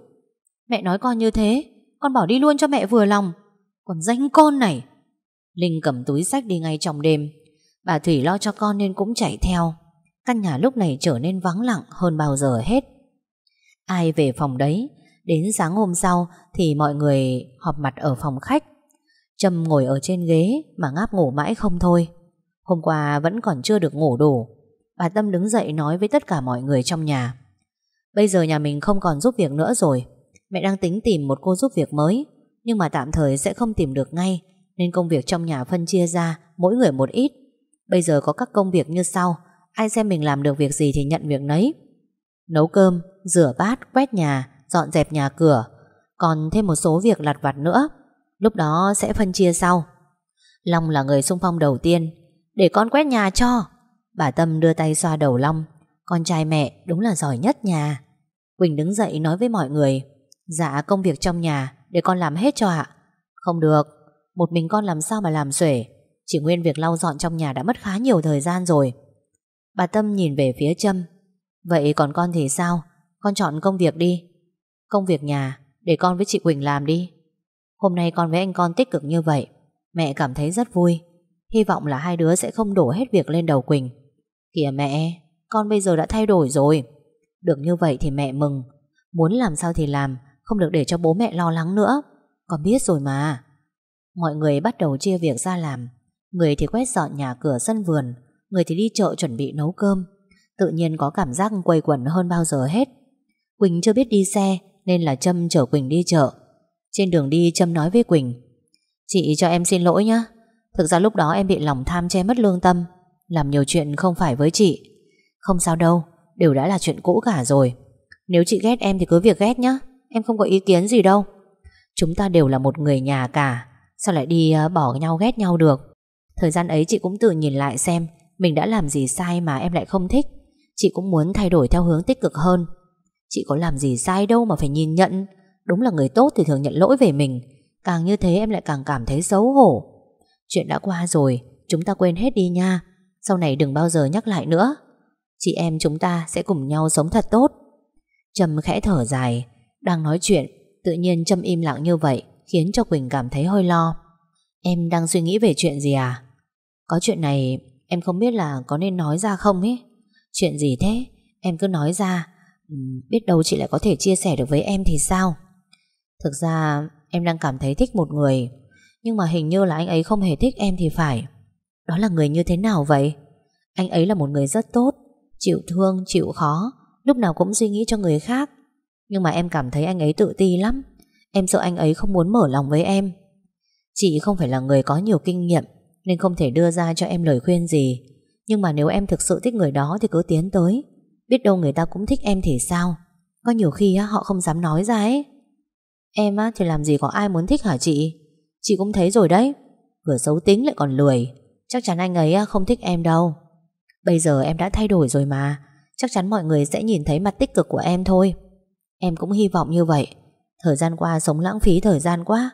Mẹ nói con như thế, Con bỏ đi luôn cho mẹ vừa lòng. Còn danh con này. Linh cầm túi sách đi ngay trong đêm. Bà Thủy lo cho con nên cũng chạy theo. Căn nhà lúc này trở nên vắng lặng hơn bao giờ hết. Ai về phòng đấy, Đến sáng hôm sau Thì mọi người họp mặt ở phòng khách. Trâm ngồi ở trên ghế Mà ngáp ngủ mãi không thôi. Hôm qua vẫn còn chưa được ngủ đủ. Bà Tâm đứng dậy nói với tất cả mọi người trong nhà. Bây giờ nhà mình không còn giúp việc nữa rồi. Mẹ đang tính tìm một cô giúp việc mới Nhưng mà tạm thời sẽ không tìm được ngay Nên công việc trong nhà phân chia ra Mỗi người một ít. Bây giờ có các công việc như sau Ai xem mình làm được việc gì thì nhận việc nấy. Nấu cơm, rửa bát, quét nhà Dọn dẹp nhà cửa. Còn thêm một số việc lặt vặt nữa Lúc đó sẽ phân chia sau. Long là người xung phong đầu tiên Để con quét nhà cho. Bà Tâm đưa tay xoa đầu Long. Con trai mẹ đúng là giỏi nhất nhà. Quỳnh đứng dậy nói với mọi người Dạ công việc trong nhà Để con làm hết cho ạ. Không được, Một mình con làm sao mà làm xuể? Chỉ nguyên việc lau dọn trong nhà đã mất khá nhiều thời gian rồi. Bà Tâm nhìn về phía Trâm, Vậy còn con thì sao? Con chọn công việc đi. Công việc nhà, Để con với chị Quỳnh làm đi. Hôm nay con với anh con tích cực như vậy, Mẹ cảm thấy rất vui. Hy vọng là hai đứa sẽ không đổ hết việc lên đầu Quỳnh. Kìa mẹ, Con bây giờ đã thay đổi rồi. Được như vậy thì mẹ mừng. Muốn làm sao thì làm, không được để cho bố mẹ lo lắng nữa. Con biết rồi mà. Mọi người bắt đầu chia việc ra làm. Người thì quét dọn nhà cửa sân vườn, Người thì đi chợ chuẩn bị nấu cơm. Tự nhiên có cảm giác quây quẩn hơn bao giờ hết. Quỳnh chưa biết đi xe, Nên là Trâm chở Quỳnh đi chợ. Trên đường đi, Trâm nói với Quỳnh, Chị cho em xin lỗi nhé Thực ra lúc đó em bị lòng tham che mất lương tâm. Làm nhiều chuyện không phải với chị. Không sao đâu Đều đã là chuyện cũ cả rồi. Nếu chị ghét em thì cứ việc ghét nhá, Em không có ý kiến gì đâu. Chúng ta đều là một người nhà cả Sao lại đi ờ, bỏ nhau ghét nhau được? Thời gian ấy chị cũng tự nhìn lại xem Mình đã làm gì sai mà em lại không thích. Chị cũng muốn thay đổi theo hướng tích cực hơn. Chị có làm gì sai đâu mà phải nhìn nhận. Đúng là người tốt thì thường nhận lỗi về mình Càng như thế em lại càng cảm thấy xấu hổ. Chuyện đã qua rồi Chúng ta quên hết đi nha. Sau này đừng bao giờ nhắc lại nữa. Chị em chúng ta sẽ cùng nhau sống thật tốt. Trầm khẽ thở dài, đang nói chuyện, Tự nhiên Trâm im lặng như vậy, Khiến cho Quỳnh cảm thấy hơi lo. Em đang suy nghĩ về chuyện gì à? Có chuyện này, em không biết là có nên nói ra không ấy. Chuyện gì thế? Em cứ nói ra. Biết đâu chị lại có thể chia sẻ được với em thì sao? Thực ra, em đang cảm thấy thích một người, Nhưng mà hình như là anh ấy không hề thích em thì phải. Đó là người như thế nào vậy? Anh ấy là một người rất tốt Chịu thương, chịu khó Lúc nào cũng suy nghĩ cho người khác. Nhưng mà em cảm thấy anh ấy tự ti lắm. Em sợ anh ấy không muốn mở lòng với em. Chị không phải là người có nhiều kinh nghiệm Nên không thể đưa ra cho em lời khuyên gì. Nhưng mà nếu em thực sự thích người đó Thì cứ tiến tới. Biết đâu người ta cũng thích em thì sao? Có nhiều khi họ không dám nói ra ấy. Em thì làm gì có ai muốn thích hả chị? Chị cũng thấy rồi đấy. Vừa xấu tính lại còn lười. Chắc chắn anh ấy à, không thích em đâu. Bây giờ em đã thay đổi rồi mà. Chắc chắn mọi người sẽ nhìn thấy mặt tích cực của em thôi. Em cũng hy vọng như vậy. Thời gian qua sống lãng phí thời gian quá.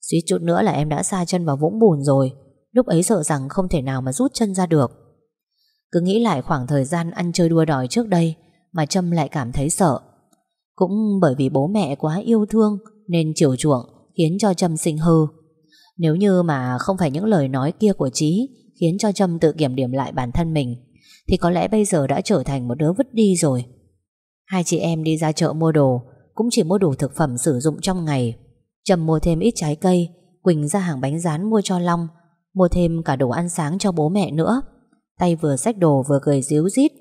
Suýt chút nữa là em đã xa chân vào vũng bùn rồi. Lúc ấy sợ rằng không thể nào mà rút chân ra được. Cứ nghĩ lại khoảng thời gian ăn chơi đua đòi trước đây Mà Trâm lại cảm thấy sợ. Cũng bởi vì bố mẹ quá yêu thương Nên chiều chuộng Khiến cho Trâm sinh hư. Nếu như mà không phải những lời nói kia của Trí Khiến cho Trâm tự kiểm điểm lại bản thân mình, Thì có lẽ bây giờ đã trở thành một đứa vứt đi rồi. Hai chị em đi ra chợ mua đồ, Cũng chỉ mua đủ thực phẩm sử dụng trong ngày. Trầm mua thêm ít trái cây, Quỳnh ra hàng bánh rán mua cho Long, Mua thêm cả đồ ăn sáng cho bố mẹ nữa. Tay vừa xách đồ vừa cười díu dít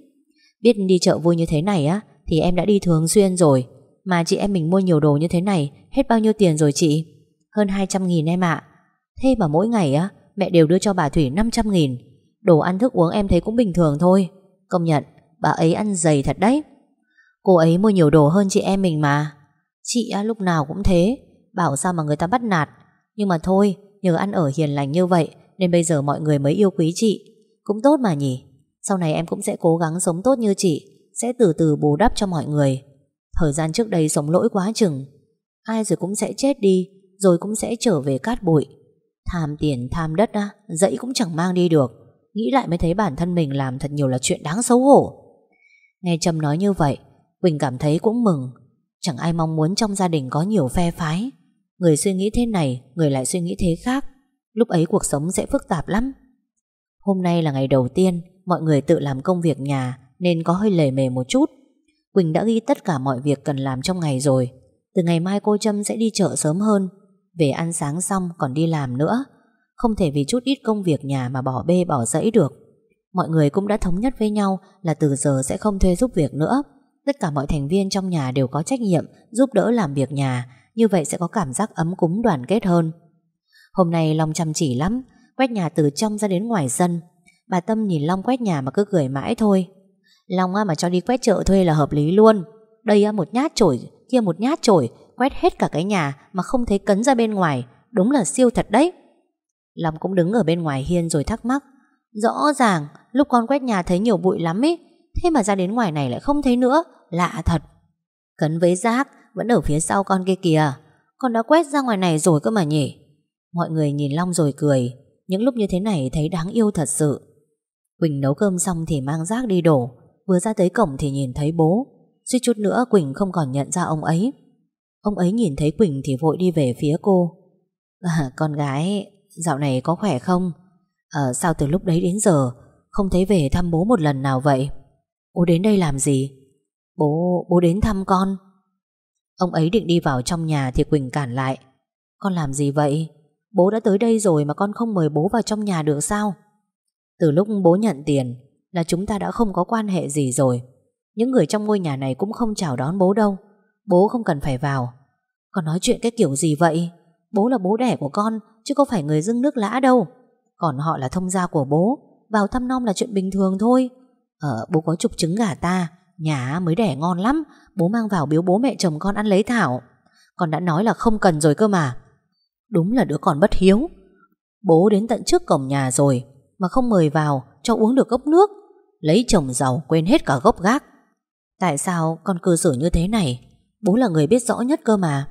Biết đi chợ vui như thế này á, Thì em đã đi thường xuyên rồi. Mà chị em mình mua nhiều đồ như thế này, Hết bao nhiêu tiền rồi chị? Hơn 200 nghìn em ạ. Thế mà mỗi ngày á Mẹ đều đưa cho bà Thủy 500 nghìn. Đồ ăn thức uống em thấy cũng bình thường thôi. Công nhận bà ấy ăn dày thật đấy. Cô ấy mua nhiều đồ hơn chị em mình mà. Chị á, lúc nào cũng thế. Bảo sao mà người ta bắt nạt. Nhưng mà thôi nhờ ăn ở hiền lành như vậy Nên bây giờ mọi người mới yêu quý chị. Cũng tốt mà nhỉ. Sau này em cũng sẽ cố gắng sống tốt như chị Sẽ từ từ bù đắp cho mọi người. Thời gian trước đây sống lỗi quá chừng. Ai rồi cũng sẽ chết đi Rồi cũng sẽ trở về cát bụi. Tham tiền, tham đất á Dẫy cũng chẳng mang đi được. Nghĩ lại mới thấy bản thân mình làm thật nhiều là chuyện đáng xấu hổ. Nghe Trâm nói như vậy, Quỳnh cảm thấy cũng mừng. Chẳng ai mong muốn trong gia đình có nhiều phe phái. Người suy nghĩ thế này, Người lại suy nghĩ thế khác. Lúc ấy cuộc sống sẽ phức tạp lắm. Hôm nay là ngày đầu tiên, Mọi người tự làm công việc nhà, Nên có hơi lề mề một chút. Quỳnh đã ghi tất cả mọi việc cần làm trong ngày rồi. Từ ngày mai cô Trâm sẽ đi chợ sớm hơn. Về ăn sáng xong còn đi làm nữa. Không thể vì chút ít công việc nhà Mà bỏ bê bỏ dẫy được. Mọi người cũng đã thống nhất với nhau Là từ giờ sẽ không thuê giúp việc nữa. Tất cả mọi thành viên trong nhà đều có trách nhiệm Giúp đỡ làm việc nhà, như vậy sẽ có cảm giác ấm cúng đoàn kết hơn. Hôm nay Long chăm chỉ lắm, Quét nhà từ trong ra đến ngoài sân. Bà Tâm nhìn Long quét nhà mà cứ cười mãi thôi. Long mà cho đi quét chợ thuê là hợp lý luôn. Đây một nhát chổi Kia một nhát chổi Quét hết cả cái nhà mà không thấy cấn ra bên ngoài. Đúng là siêu thật đấy. Long cũng đứng ở bên ngoài hiên rồi thắc mắc. Rõ ràng lúc con quét nhà thấy nhiều bụi lắm ý, Thế mà ra đến ngoài này lại không thấy nữa. Lạ thật. Cấn với rác vẫn ở phía sau con kia kìa. Con đã quét ra ngoài này rồi cơ mà nhỉ? Mọi người nhìn Long rồi cười. Những lúc như thế này thấy đáng yêu thật sự. Quỳnh nấu cơm xong thì mang rác đi đổ. Vừa ra tới cổng thì nhìn thấy bố. Suýt chút nữa Quỳnh không còn nhận ra ông ấy. Ông ấy nhìn thấy Quỳnh thì vội đi về phía cô. À, Con gái Dạo này có khỏe không? À, Sao từ lúc đấy đến giờ Không thấy về thăm bố một lần nào vậy? Bố đến đây làm gì? Bố, bố đến thăm con. Ông ấy định đi vào trong nhà thì Quỳnh cản lại. Con làm gì vậy? Bố đã tới đây rồi mà con không mời bố vào trong nhà được sao? Từ lúc bố nhận tiền là chúng ta đã không có quan hệ gì rồi. Những người trong ngôi nhà này cũng không chào đón bố đâu. Bố không cần phải vào. Con nói chuyện cái kiểu gì vậy? Bố là bố đẻ của con chứ có phải người dưng nước lã đâu. Còn họ là thông gia của bố. Vào thăm nom là chuyện bình thường thôi. Ờ, bố có chục trứng gà ta Nhà mới đẻ ngon lắm Bố mang vào biếu bố mẹ chồng con ăn lấy thảo Con đã nói là không cần rồi cơ mà Đúng là đứa con bất hiếu Bố đến tận trước cổng nhà rồi Mà không mời vào cho uống được cốc nước Lấy chồng giàu quên hết cả gốc gác Tại sao con cư xử như thế này? Bố là người biết rõ nhất cơ mà.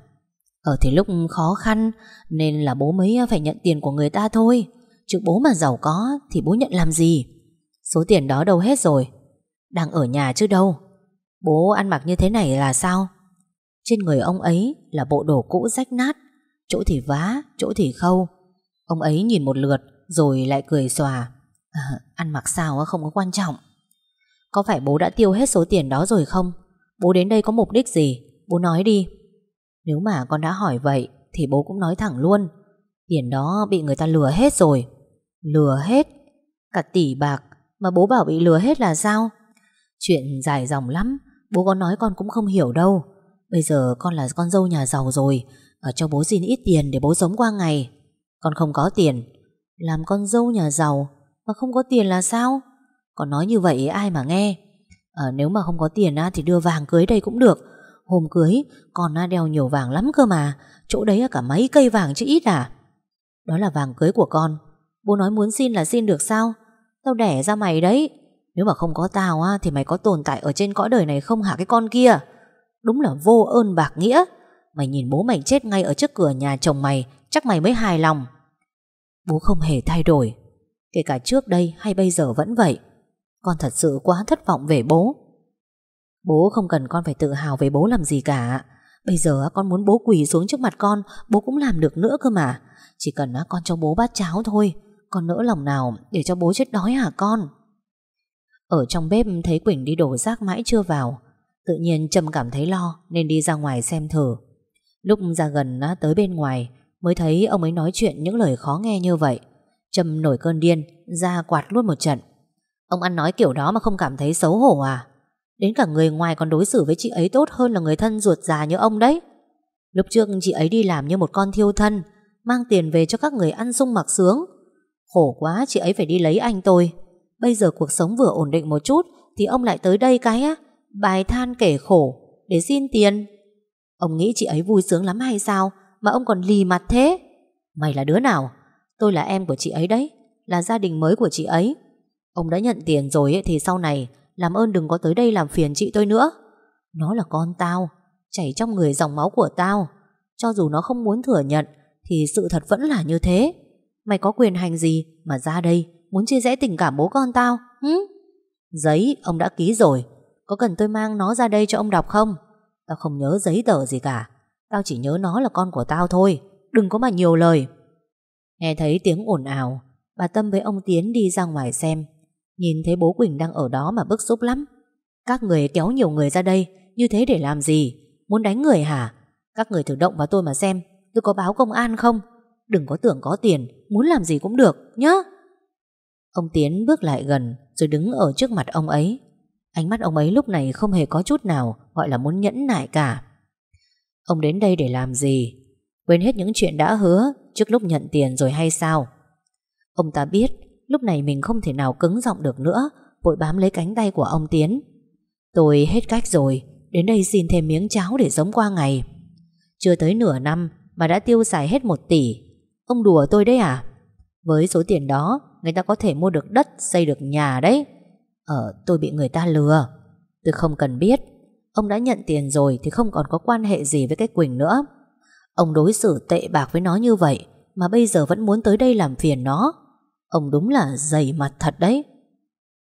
Ở thì lúc khó khăn Nên là bố mới phải nhận tiền của người ta thôi. Chứ bố mà giàu có Thì bố nhận làm gì? Số tiền đó đâu hết rồi? Đang ở nhà chứ đâu? Bố ăn mặc như thế này là sao? Trên người ông ấy là bộ đồ cũ rách nát. Chỗ thì vá Chỗ thì khâu. Ông ấy nhìn một lượt Rồi lại cười xòa. À, Ăn mặc sao không có quan trọng. Có phải bố đã tiêu hết số tiền đó rồi không? Bố đến đây có mục đích gì? Bố nói đi. Nếu mà con đã hỏi vậy, Thì bố cũng nói thẳng luôn. Tiền đó bị người ta lừa hết rồi. Lừa hết? Cả tỷ bạc Mà bố bảo bị lừa hết là sao? Chuyện dài dòng lắm, Bố có nói con cũng không hiểu đâu. Bây giờ con là con dâu nhà giàu rồi, Ở cho bố xin ít tiền để bố sống qua ngày. Con không có tiền, Làm con dâu nhà giàu Mà không có tiền là sao? Còn nói như vậy ai mà nghe? À, Nếu mà không có tiền thì đưa vàng cưới đây cũng được. Hôm cưới Con đeo nhiều vàng lắm cơ mà. Chỗ đấy cả mấy cây vàng chứ ít à? Đó là vàng cưới của con. Bố nói muốn xin là xin được sao? Tao đẻ ra mày đấy. Nếu mà không có tao á, thì mày có tồn tại ở trên cõi đời này không hả cái con kia? Đúng là vô ơn bạc nghĩa. Mày nhìn bố mày chết ngay ở trước cửa nhà chồng mày Chắc mày mới hài lòng. Bố không hề thay đổi. Kể cả trước đây hay bây giờ vẫn vậy. Con thật sự quá thất vọng về bố. Bố không cần con phải tự hào về bố làm gì cả. Bây giờ con muốn bố quỳ xuống trước mặt con, Bố cũng làm được nữa cơ mà. Chỉ cần con cho bố bát cháo thôi, Con nỡ lòng nào để cho bố chết đói hả con? Ở trong bếp thấy Quỳnh đi đổ rác mãi chưa vào, Tự nhiên Trâm cảm thấy lo Nên đi ra ngoài xem thử. Lúc ra gần tới bên ngoài, Mới thấy ông ấy nói chuyện những lời khó nghe như vậy. Trâm nổi cơn điên Ra quạt luôn một trận. Ông ăn nói kiểu đó mà không cảm thấy xấu hổ à? Đến cả người ngoài còn đối xử với chị ấy tốt hơn là người thân ruột già như ông đấy. Lúc trước chị ấy đi làm như một con thiêu thân, Mang tiền về cho các người ăn sung mặc sướng. Khổ quá, chị ấy phải đi lấy anh tôi. Bây giờ cuộc sống vừa ổn định một chút Thì ông lại tới đây cái á, Bài than kể khổ, Để xin tiền. Ông nghĩ chị ấy vui sướng lắm hay sao Mà ông còn lì mặt thế? Mày là đứa nào? Tôi là em của chị ấy đấy, Là gia đình mới của chị ấy. Ông đã nhận tiền rồi ấy, thì sau này Làm ơn đừng có tới đây làm phiền chị tôi nữa. Nó là con tao Chảy trong người dòng máu của tao. Cho dù nó không muốn thừa nhận Thì sự thật vẫn là như thế. Mày có quyền hành gì mà ra đây Muốn chia rẽ tình cảm bố con tao hứ? Giấy ông đã ký rồi Có cần tôi mang nó ra đây cho ông đọc không? Tao không nhớ giấy tờ gì cả Tao chỉ nhớ nó là con của tao thôi Đừng có mà nhiều lời. Nghe thấy tiếng ồn ào Bà Tâm với ông Tiến đi ra ngoài xem. Nhìn thấy bố Quỳnh đang ở đó mà bức xúc lắm. Các người kéo nhiều người ra đây, Như thế để làm gì? Muốn đánh người hả? Các người thử động vào tôi mà xem, Tôi có báo công an không? Đừng có tưởng có tiền, Muốn làm gì cũng được nhá Ông Tiến bước lại gần, Rồi đứng ở trước mặt ông ấy. Ánh mắt ông ấy lúc này không hề có chút nào Gọi là muốn nhẫn nại cả. Ông đến đây để làm gì? Quên hết những chuyện đã hứa, Trước lúc nhận tiền rồi hay sao? Ông ta biết Lúc này mình không thể nào cứng giọng được nữa, Vội bám lấy cánh tay của ông Tiến. Tôi hết cách rồi, Đến đây xin thêm miếng cháo để sống qua ngày. Chưa tới nửa năm Mà đã tiêu xài hết một tỷ. Ông đùa tôi đấy à? Với số tiền đó, Người ta có thể mua được đất, Xây được nhà đấy. Ờ tôi bị người ta lừa. Tôi không cần biết. Ông đã nhận tiền rồi thì không còn có quan hệ gì với cái Quỳnh nữa. Ông đối xử tệ bạc với nó như vậy Mà bây giờ vẫn muốn tới đây làm phiền nó. Ông đúng là dày mặt thật đấy.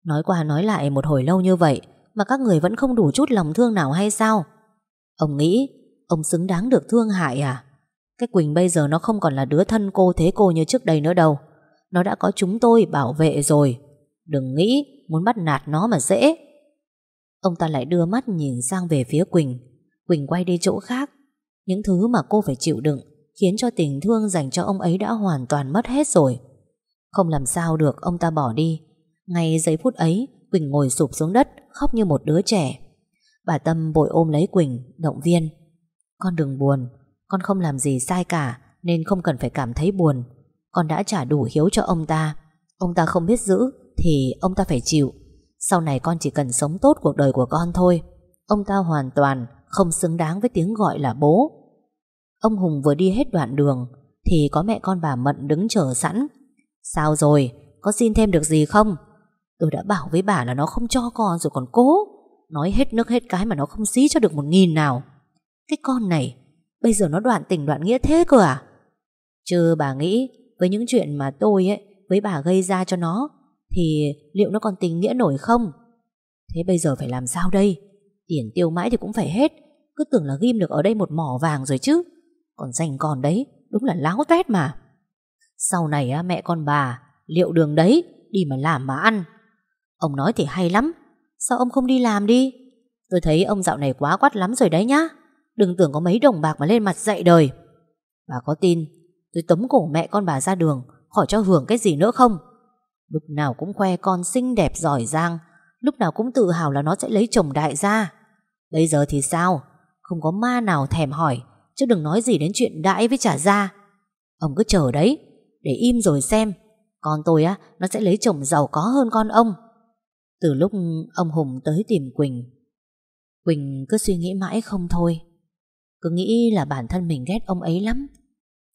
Nói qua nói lại một hồi lâu như vậy Mà các người vẫn không đủ chút lòng thương nào hay sao? Ông nghĩ, Ông xứng đáng được thương hại à? Cái Quỳnh bây giờ nó không còn là đứa thân cô thế cô như trước đây nữa đâu. Nó đã có chúng tôi bảo vệ rồi. Đừng nghĩ muốn bắt nạt nó mà dễ. Ông ta lại đưa mắt nhìn sang về phía Quỳnh. Quỳnh quay đi chỗ khác. Những thứ mà cô phải chịu đựng Khiến cho tình thương dành cho ông ấy đã hoàn toàn mất hết rồi. Không làm sao được, ông ta bỏ đi. Ngay giây phút ấy, Quỳnh ngồi sụp xuống đất, Khóc như một đứa trẻ. Bà Tâm bội ôm lấy Quỳnh, Động viên. Con đừng buồn, Con không làm gì sai cả, Nên không cần phải cảm thấy buồn. Con đã trả đủ hiếu cho ông ta. Ông ta không biết giữ, Thì ông ta phải chịu. Sau này con chỉ cần sống tốt cuộc đời của con thôi. Ông ta hoàn toàn không xứng đáng với tiếng gọi là bố. Ông Hùng vừa đi hết đoạn đường, Thì có mẹ con bà Mận đứng chờ sẵn. Sao rồi? Có xin thêm được gì không? Tôi đã bảo với bà là nó không cho con rồi còn cố Nói hết nước hết cái mà nó không xí cho được một nghìn nào. Cái con này, Bây giờ nó đoạn tình đoạn nghĩa thế cơ à? Chứ bà nghĩ Với những chuyện mà tôi ấy, Với bà gây ra cho nó, thì liệu nó còn tình nghĩa nổi không? Thế bây giờ phải làm sao đây? Tiền tiêu mãi thì cũng phải hết. Cứ tưởng là ghim được ở đây một mỏ vàng rồi chứ. Còn dành còn đấy, Đúng là láo tét mà. Sau này á, mẹ con bà Liệu đường đấy Đi mà làm mà ăn. Ông nói thì hay lắm. Sao ông không đi làm đi? Tôi thấy ông dạo này quá quát lắm rồi đấy nhá. Đừng tưởng có mấy đồng bạc mà lên mặt dạy đời. Bà có tin Tôi tấm cổ mẹ con bà ra đường Khỏi cho hưởng cái gì nữa không? Lúc nào cũng khoe con xinh đẹp giỏi giang Lúc nào cũng tự hào là nó sẽ lấy chồng đại gia. Bây giờ thì sao? Không có ma nào thèm hỏi Chứ đừng nói gì đến chuyện đãi với trả gia. Ông cứ chờ đấy. Để im rồi xem. Con tôi á, Nó sẽ lấy chồng giàu có hơn con ông. Từ lúc ông Hùng tới tìm Quỳnh Quỳnh cứ suy nghĩ mãi không thôi. Cứ nghĩ là bản thân mình ghét ông ấy lắm.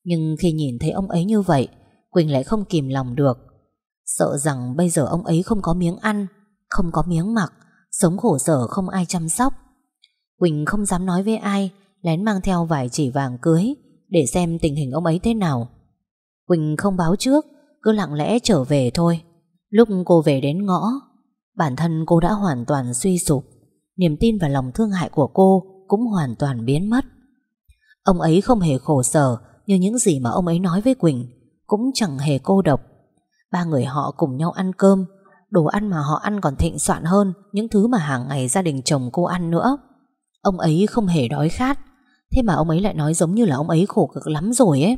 Nhưng khi nhìn thấy ông ấy như vậy, Quỳnh lại không kìm lòng được. Sợ rằng bây giờ ông ấy không có miếng ăn, Không có miếng mặc, Sống khổ sở không ai chăm sóc. Quỳnh không dám nói với ai, Lén mang theo vài chỉ vàng cưới Để xem tình hình ông ấy thế nào. Quỳnh không báo trước, Cứ lặng lẽ trở về thôi. Lúc cô về đến ngõ, Bản thân cô đã hoàn toàn suy sụp. Niềm tin và lòng thương hại của cô Cũng hoàn toàn biến mất. Ông ấy không hề khổ sở Như những gì mà ông ấy nói với Quỳnh, Cũng chẳng hề cô độc. Ba người họ cùng nhau ăn cơm, Đồ ăn mà họ ăn còn thịnh soạn hơn Những thứ mà hàng ngày gia đình chồng cô ăn nữa. Ông ấy không hề đói khát, Thế mà ông ấy lại nói giống như là ông ấy khổ cực lắm rồi ấy.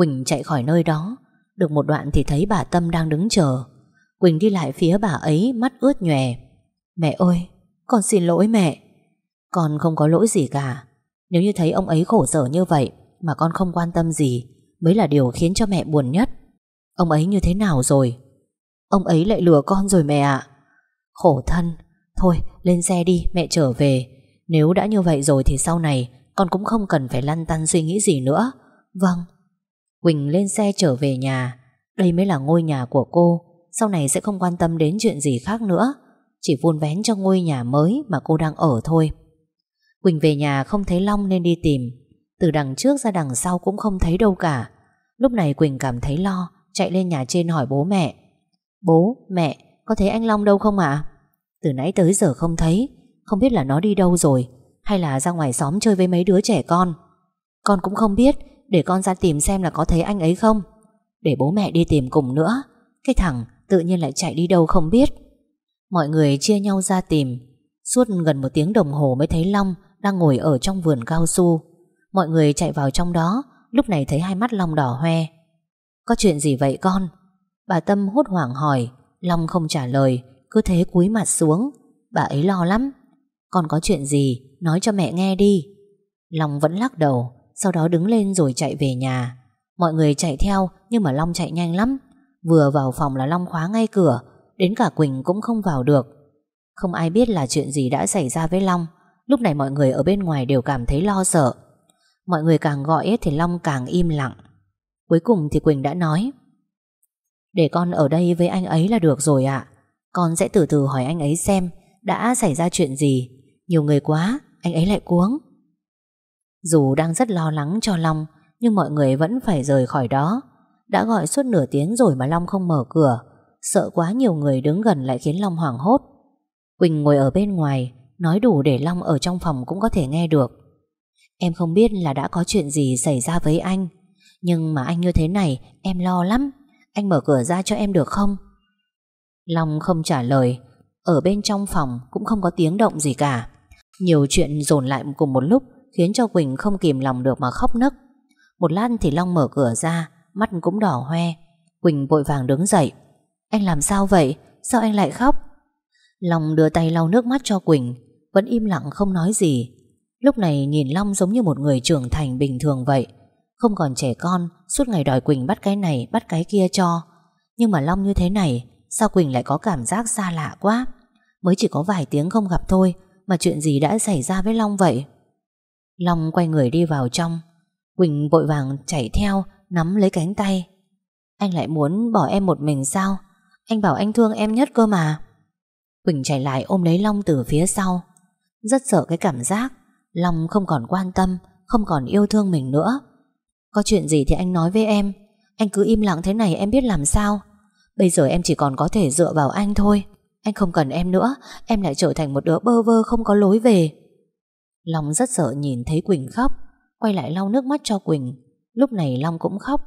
Quỳnh chạy khỏi nơi đó. Được một đoạn thì thấy bà Tâm đang đứng chờ. Quỳnh đi lại phía bà ấy, Mắt ướt nhòe. Mẹ ơi, con xin lỗi mẹ. Con không có lỗi gì cả. Nếu như thấy ông ấy khổ sở như vậy Mà con không quan tâm gì, Mới là điều khiến cho mẹ buồn nhất. Ông ấy như thế nào rồi? Ông ấy lại lừa con rồi mẹ ạ. Khổ thân. Thôi, lên xe đi, mẹ trở về. Nếu đã như vậy rồi thì sau này, Con cũng không cần phải lăn tăn suy nghĩ gì nữa. Vâng. Quỳnh lên xe trở về nhà. Đây mới là ngôi nhà của cô Sau này sẽ không quan tâm đến chuyện gì khác nữa. Chỉ vun vén cho ngôi nhà mới Mà cô đang ở thôi. Quỳnh về nhà không thấy Long nên đi tìm. Từ đằng trước ra đằng sau cũng không thấy đâu cả. Lúc này Quỳnh cảm thấy lo Chạy lên nhà trên hỏi bố mẹ. Bố, mẹ, có thấy anh Long đâu không ạ? Từ nãy tới giờ không thấy Không biết là nó đi đâu rồi Hay là ra ngoài xóm chơi với mấy đứa trẻ con. Con cũng không biết để con ra tìm xem là có thấy anh ấy không. Để bố mẹ đi tìm cùng nữa. Cái thằng tự nhiên lại chạy đi đâu không biết. Mọi người chia nhau ra tìm. Suốt gần một tiếng đồng hồ mới thấy Long Đang ngồi ở trong vườn cao su. Mọi người chạy vào trong đó. Lúc này thấy hai mắt Long đỏ hoe. Có chuyện gì vậy con? Bà Tâm hốt hoảng hỏi. Long không trả lời. Cứ thế cúi mặt xuống. Bà ấy lo lắm. Con có chuyện gì? Nói cho mẹ nghe đi. Long vẫn lắc đầu. Sau đó đứng lên rồi chạy về nhà. Mọi người chạy theo, Nhưng mà Long chạy nhanh lắm. Vừa vào phòng là Long khóa ngay cửa, Đến cả Quỳnh cũng không vào được. Không ai biết là chuyện gì đã xảy ra với Long. Lúc này mọi người ở bên ngoài đều cảm thấy lo sợ. Mọi người càng gọi thì Long càng im lặng. Cuối cùng thì Quỳnh đã nói, Để con ở đây với anh ấy là được rồi ạ. Con sẽ từ từ hỏi anh ấy xem Đã xảy ra chuyện gì. Nhiều người quá, Anh ấy lại cuống. Dù đang rất lo lắng cho Long, Nhưng mọi người vẫn phải rời khỏi đó. Đã gọi suốt nửa tiếng rồi mà Long không mở cửa. Sợ quá nhiều người đứng gần lại khiến Long hoảng hốt. Quỳnh ngồi ở bên ngoài, Nói đủ để Long ở trong phòng cũng có thể nghe được. Em không biết là đã có chuyện gì xảy ra với anh, Nhưng mà anh như thế này, Em lo lắm. Anh mở cửa ra cho em được không? Long không trả lời. Ở bên trong phòng cũng không có tiếng động gì cả. Nhiều chuyện dồn lại cùng một lúc Khiến cho Quỳnh không kìm lòng được mà khóc nức Một lát thì Long mở cửa ra, Mắt cũng đỏ hoe. Quỳnh vội vàng đứng dậy. Anh làm sao vậy? Sao anh lại khóc? Long đưa tay lau nước mắt cho Quỳnh, Vẫn im lặng không nói gì. Lúc này nhìn Long giống như một người trưởng thành bình thường vậy. Không còn trẻ con, Suốt ngày đòi Quỳnh bắt cái này, Bắt cái kia cho. Nhưng mà Long như thế này, Sao Quỳnh lại có cảm giác xa lạ quá? Mới chỉ có vài tiếng không gặp thôi, Mà chuyện gì đã xảy ra với Long vậy? Long quay người đi vào trong. Quỳnh vội vàng chạy theo, Nắm lấy cánh tay. Anh lại muốn bỏ em một mình sao? Anh bảo anh thương em nhất cơ mà. Quỳnh chạy lại ôm lấy Long từ phía sau. Rất sợ cái cảm giác. Long không còn quan tâm, Không còn yêu thương mình nữa. Có chuyện gì thì anh nói với em. Anh cứ im lặng thế này em biết làm sao? Bây giờ em chỉ còn có thể dựa vào anh thôi. Anh không cần em nữa. Em lại trở thành một đứa bơ vơ không có lối về. Long rất sợ nhìn thấy Quỳnh khóc, Quay lại lau nước mắt cho Quỳnh. Lúc này Long cũng khóc.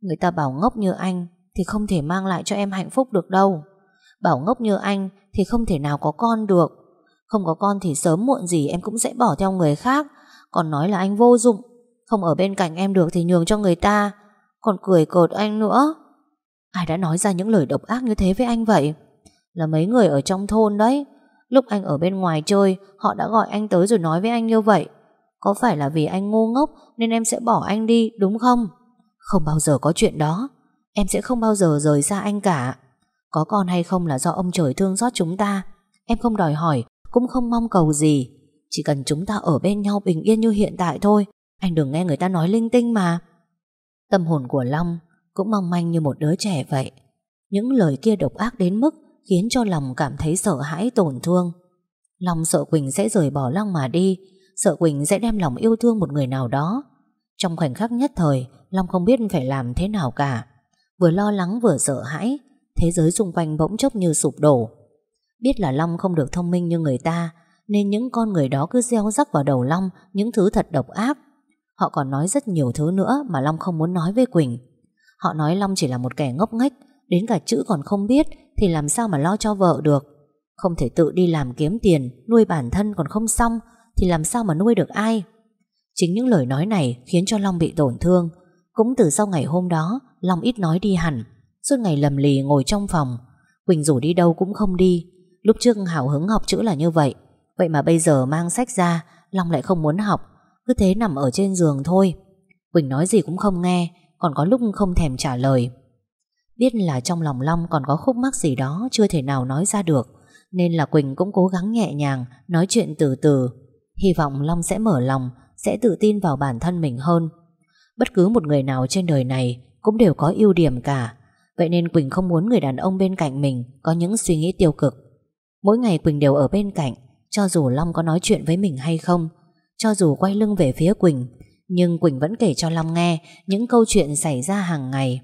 Người ta bảo ngốc như anh Thì không thể mang lại cho em hạnh phúc được đâu. Bảo ngốc như anh Thì không thể nào có con được. Không có con thì sớm muộn gì em cũng sẽ bỏ theo người khác. Còn nói là anh vô dụng, Không ở bên cạnh em được thì nhường cho người ta. Còn cười cợt anh nữa. Ai đã nói ra những lời độc ác như thế với anh vậy? Là mấy người ở trong thôn đấy. Lúc anh ở bên ngoài chơi, Họ đã gọi anh tới rồi nói với anh như vậy. Có phải là vì anh ngu ngốc Nên em sẽ bỏ anh đi, đúng không? Không bao giờ có chuyện đó. Em sẽ không bao giờ rời xa anh cả. Có con hay không là do ông trời thương xót chúng ta. Em không đòi hỏi, Cũng không mong cầu gì. Chỉ cần chúng ta ở bên nhau bình yên như hiện tại thôi. Anh đừng nghe người ta nói linh tinh mà. Tâm hồn của Long Cũng mong manh như một đứa trẻ vậy. Những lời kia độc ác đến mức Khiến cho lòng cảm thấy sợ hãi tổn thương. Long sợ Quỳnh sẽ rời bỏ Long mà đi, Sợ Quỳnh sẽ đem lòng yêu thương một người nào đó. Trong khoảnh khắc nhất thời Long không biết phải làm thế nào cả. Vừa lo lắng vừa sợ hãi, Thế giới xung quanh bỗng chốc như sụp đổ. Biết là Long không được thông minh như người ta, Nên những con người đó cứ gieo rắc vào đầu Long Những thứ thật độc ác. Họ còn nói rất nhiều thứ nữa Mà Long không muốn nói với Quỳnh. Họ nói Long chỉ là một kẻ ngốc nghếch, Đến cả chữ còn không biết thì làm sao mà lo cho vợ được? Không thể tự đi làm kiếm tiền, Nuôi bản thân còn không xong, Thì làm sao mà nuôi được ai? Chính những lời nói này khiến cho Long bị tổn thương. Cũng từ sau ngày hôm đó, Long ít nói đi hẳn. Suốt ngày lầm lì ngồi trong phòng. Quỳnh rủ đi đâu cũng không đi. Lúc trước hào hứng học chữ là như vậy. Vậy mà bây giờ mang sách ra, Long lại không muốn học. Cứ thế nằm ở trên giường thôi. Quỳnh nói gì cũng không nghe, Còn có lúc không thèm trả lời. Biết là trong lòng Long còn có khúc mắc gì đó Chưa thể nào nói ra được, Nên là Quỳnh cũng cố gắng nhẹ nhàng Nói chuyện từ từ. Hy vọng Long sẽ mở lòng, Sẽ tự tin vào bản thân mình hơn. Bất cứ một người nào trên đời này Cũng đều có ưu điểm cả. Vậy nên Quỳnh không muốn người đàn ông bên cạnh mình Có những suy nghĩ tiêu cực. Mỗi ngày Quỳnh đều ở bên cạnh, Cho dù Long có nói chuyện với mình hay không, Cho dù quay lưng về phía Quỳnh, Nhưng Quỳnh vẫn kể cho Long nghe Những câu chuyện xảy ra hàng ngày.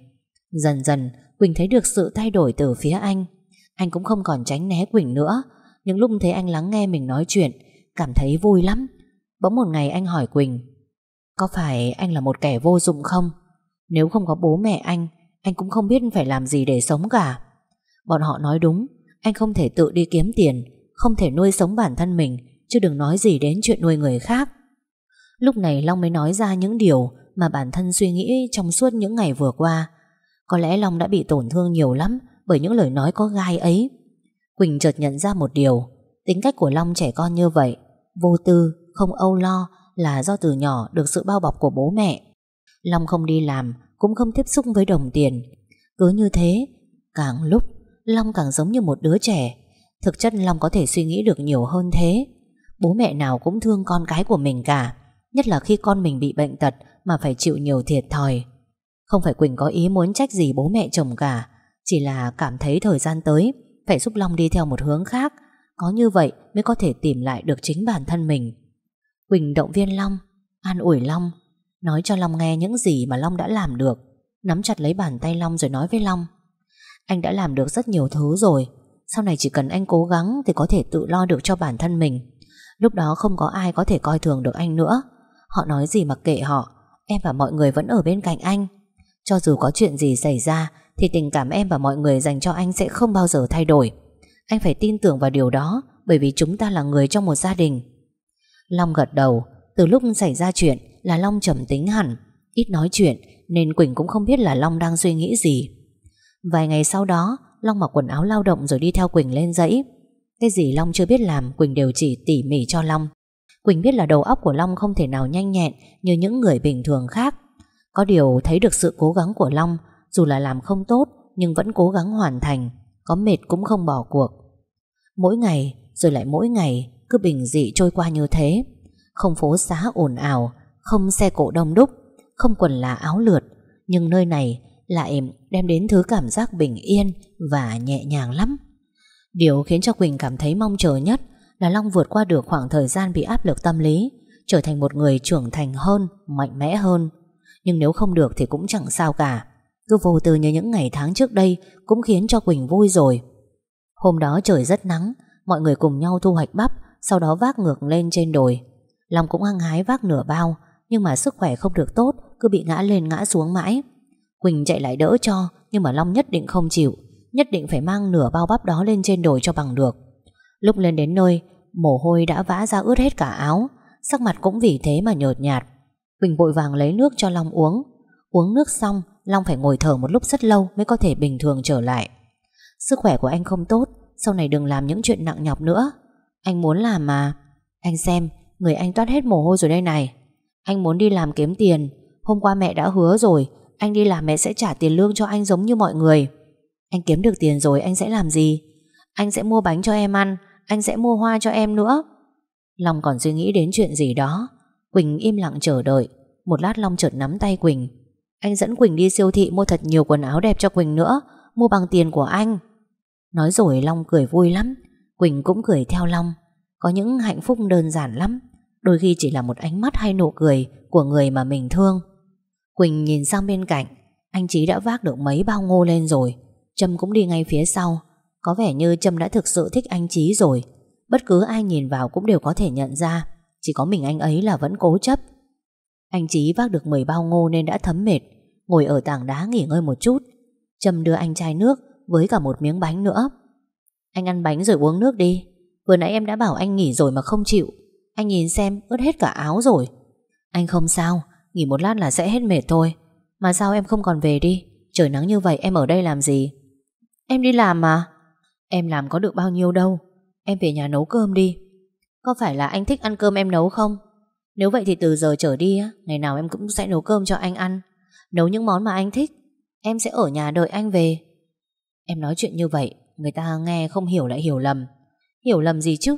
Dần dần Quỳnh thấy được sự thay đổi từ phía anh. Anh cũng không còn tránh né Quỳnh nữa Những lúc thấy anh lắng nghe mình nói chuyện, Cảm thấy vui lắm. Bỗng một ngày anh hỏi Quỳnh, Có phải anh là một kẻ vô dụng không? Nếu không có bố mẹ anh Anh cũng không biết phải làm gì để sống cả. Bọn họ nói đúng, Anh không thể tự đi kiếm tiền, Không thể nuôi sống bản thân mình, Chứ đừng nói gì đến chuyện nuôi người khác. Lúc này Long mới nói ra những điều Mà bản thân suy nghĩ trong suốt những ngày vừa qua có lẽ Long đã bị tổn thương nhiều lắm Bởi những lời nói có gai ấy. Quỳnh chợt nhận ra một điều. Tính cách của Long trẻ con như vậy Vô tư, không âu lo Là do từ nhỏ được sự bao bọc của bố mẹ. Long không đi làm Cũng không tiếp xúc với đồng tiền. Cứ như thế Càng lúc Long càng giống như một đứa trẻ. Thực chất Long có thể suy nghĩ được nhiều hơn thế. Bố mẹ nào cũng thương con cái của mình cả Nhất là khi con mình bị bệnh tật Mà phải chịu nhiều thiệt thòi không phải Quỳnh có ý muốn trách gì bố mẹ chồng cả, Chỉ là cảm thấy thời gian tới Phải giúp Long đi theo một hướng khác, Có như vậy mới có thể tìm lại được chính bản thân mình. Quỳnh động viên Long, An ủi Long, Nói cho Long nghe những gì mà Long đã làm được, Nắm chặt lấy bàn tay Long rồi nói với Long. Anh đã làm được rất nhiều thứ rồi, Sau này chỉ cần anh cố gắng Thì có thể tự lo được cho bản thân mình. Lúc đó không có ai có thể coi thường được anh nữa. Họ nói gì mặc kệ họ, Em và mọi người vẫn ở bên cạnh anh cho dù có chuyện gì xảy ra, Thì tình cảm em và mọi người dành cho anh Sẽ không bao giờ thay đổi. Anh phải tin tưởng vào điều đó, Bởi vì chúng ta là người trong một gia đình. Long gật đầu, Từ lúc xảy ra chuyện là Long trầm tính hẳn. Ít nói chuyện, Nên Quỳnh cũng không biết là Long đang suy nghĩ gì. Vài ngày sau đó, Long mặc quần áo lao động rồi đi theo Quỳnh lên dãy. Cái gì Long chưa biết làm, Quỳnh đều chỉ tỉ mỉ cho Long. Quỳnh biết là đầu óc của Long không thể nào nhanh nhẹn Như những người bình thường khác có điều thấy được sự cố gắng của Long, Dù là làm không tốt Nhưng vẫn cố gắng hoàn thành, Có mệt cũng không bỏ cuộc. Mỗi ngày, rồi lại mỗi ngày, Cứ bình dị trôi qua như thế. Không phố xá ồn ào, Không xe cộ đông đúc, Không quần là áo lượt, Nhưng nơi này lại đem đến thứ cảm giác bình yên Và nhẹ nhàng lắm. Điều khiến cho Quỳnh cảm thấy mong chờ nhất Là Long vượt qua được khoảng thời gian bị áp lực tâm lý, Trở thành một người trưởng thành hơn, Mạnh mẽ hơn nhưng nếu không được thì cũng chẳng sao cả. Cứ vô tư như những ngày tháng trước đây Cũng khiến cho Quỳnh vui rồi. Hôm đó trời rất nắng, Mọi người cùng nhau thu hoạch bắp, Sau đó vác ngược lên trên đồi. Long cũng hăng hái vác nửa bao, Nhưng mà sức khỏe không được tốt, Cứ bị ngã lên ngã xuống mãi. Quỳnh chạy lại đỡ cho, Nhưng mà Long nhất định không chịu, Nhất định phải mang nửa bao bắp đó lên trên đồi cho bằng được. Lúc lên đến nơi, Mồ hôi đã vã ra ướt hết cả áo, Sắc mặt cũng vì thế mà nhợt nhạt. Quỳnh vội vàng lấy nước cho Long uống. Uống nước xong, Long phải ngồi thở một lúc rất lâu Mới có thể bình thường trở lại. Sức khỏe của anh không tốt, Sau này đừng làm những chuyện nặng nhọc nữa. Anh muốn làm mà. Anh xem, Người anh toát hết mồ hôi rồi đây này. Anh muốn đi làm kiếm tiền. Hôm qua mẹ đã hứa rồi, Anh đi làm mẹ sẽ trả tiền lương cho anh giống như mọi người. Anh kiếm được tiền rồi, anh sẽ làm gì? Anh sẽ mua bánh cho em ăn, Anh sẽ mua hoa cho em nữa. Long còn suy nghĩ đến chuyện gì đó. Quỳnh im lặng chờ đợi. Một lát Long chợt nắm tay Quỳnh. Anh dẫn Quỳnh đi siêu thị mua thật nhiều quần áo đẹp cho Quỳnh nữa, Mua bằng tiền của anh. Nói rồi Long cười vui lắm. Quỳnh cũng cười theo Long. Có những hạnh phúc đơn giản lắm. Đôi khi chỉ là một ánh mắt hay nụ cười Của người mà mình thương. Quỳnh nhìn sang bên cạnh. Anh Chí đã vác được mấy bao ngô lên rồi. Trâm cũng đi ngay phía sau. Có vẻ như Trâm đã thực sự thích anh Chí rồi. Bất cứ ai nhìn vào cũng đều có thể nhận ra. Chỉ có mình anh ấy là vẫn cố chấp. Anh Chí vác được 10 bao ngô nên đã thấm mệt, Ngồi ở tảng đá nghỉ ngơi một chút Trâm đưa anh chai nước Với cả một miếng bánh nữa. Anh ăn bánh rồi uống nước đi. Vừa nãy em đã bảo anh nghỉ rồi mà không chịu. Anh nhìn xem, ướt hết cả áo rồi. Anh không sao, Nghỉ một lát là sẽ hết mệt thôi. Mà sao em không còn về đi? Trời nắng như vậy, em ở đây làm gì? Em đi làm mà. Em làm có được bao nhiêu đâu. Em về nhà nấu cơm đi. Có phải là anh thích ăn cơm em nấu không? Nếu vậy thì từ giờ trở đi Ngày nào em cũng sẽ nấu cơm cho anh ăn. Nấu những món mà anh thích, Em sẽ ở nhà đợi anh về. Em nói chuyện như vậy, Người ta nghe không hiểu lại hiểu lầm. Hiểu lầm gì chứ?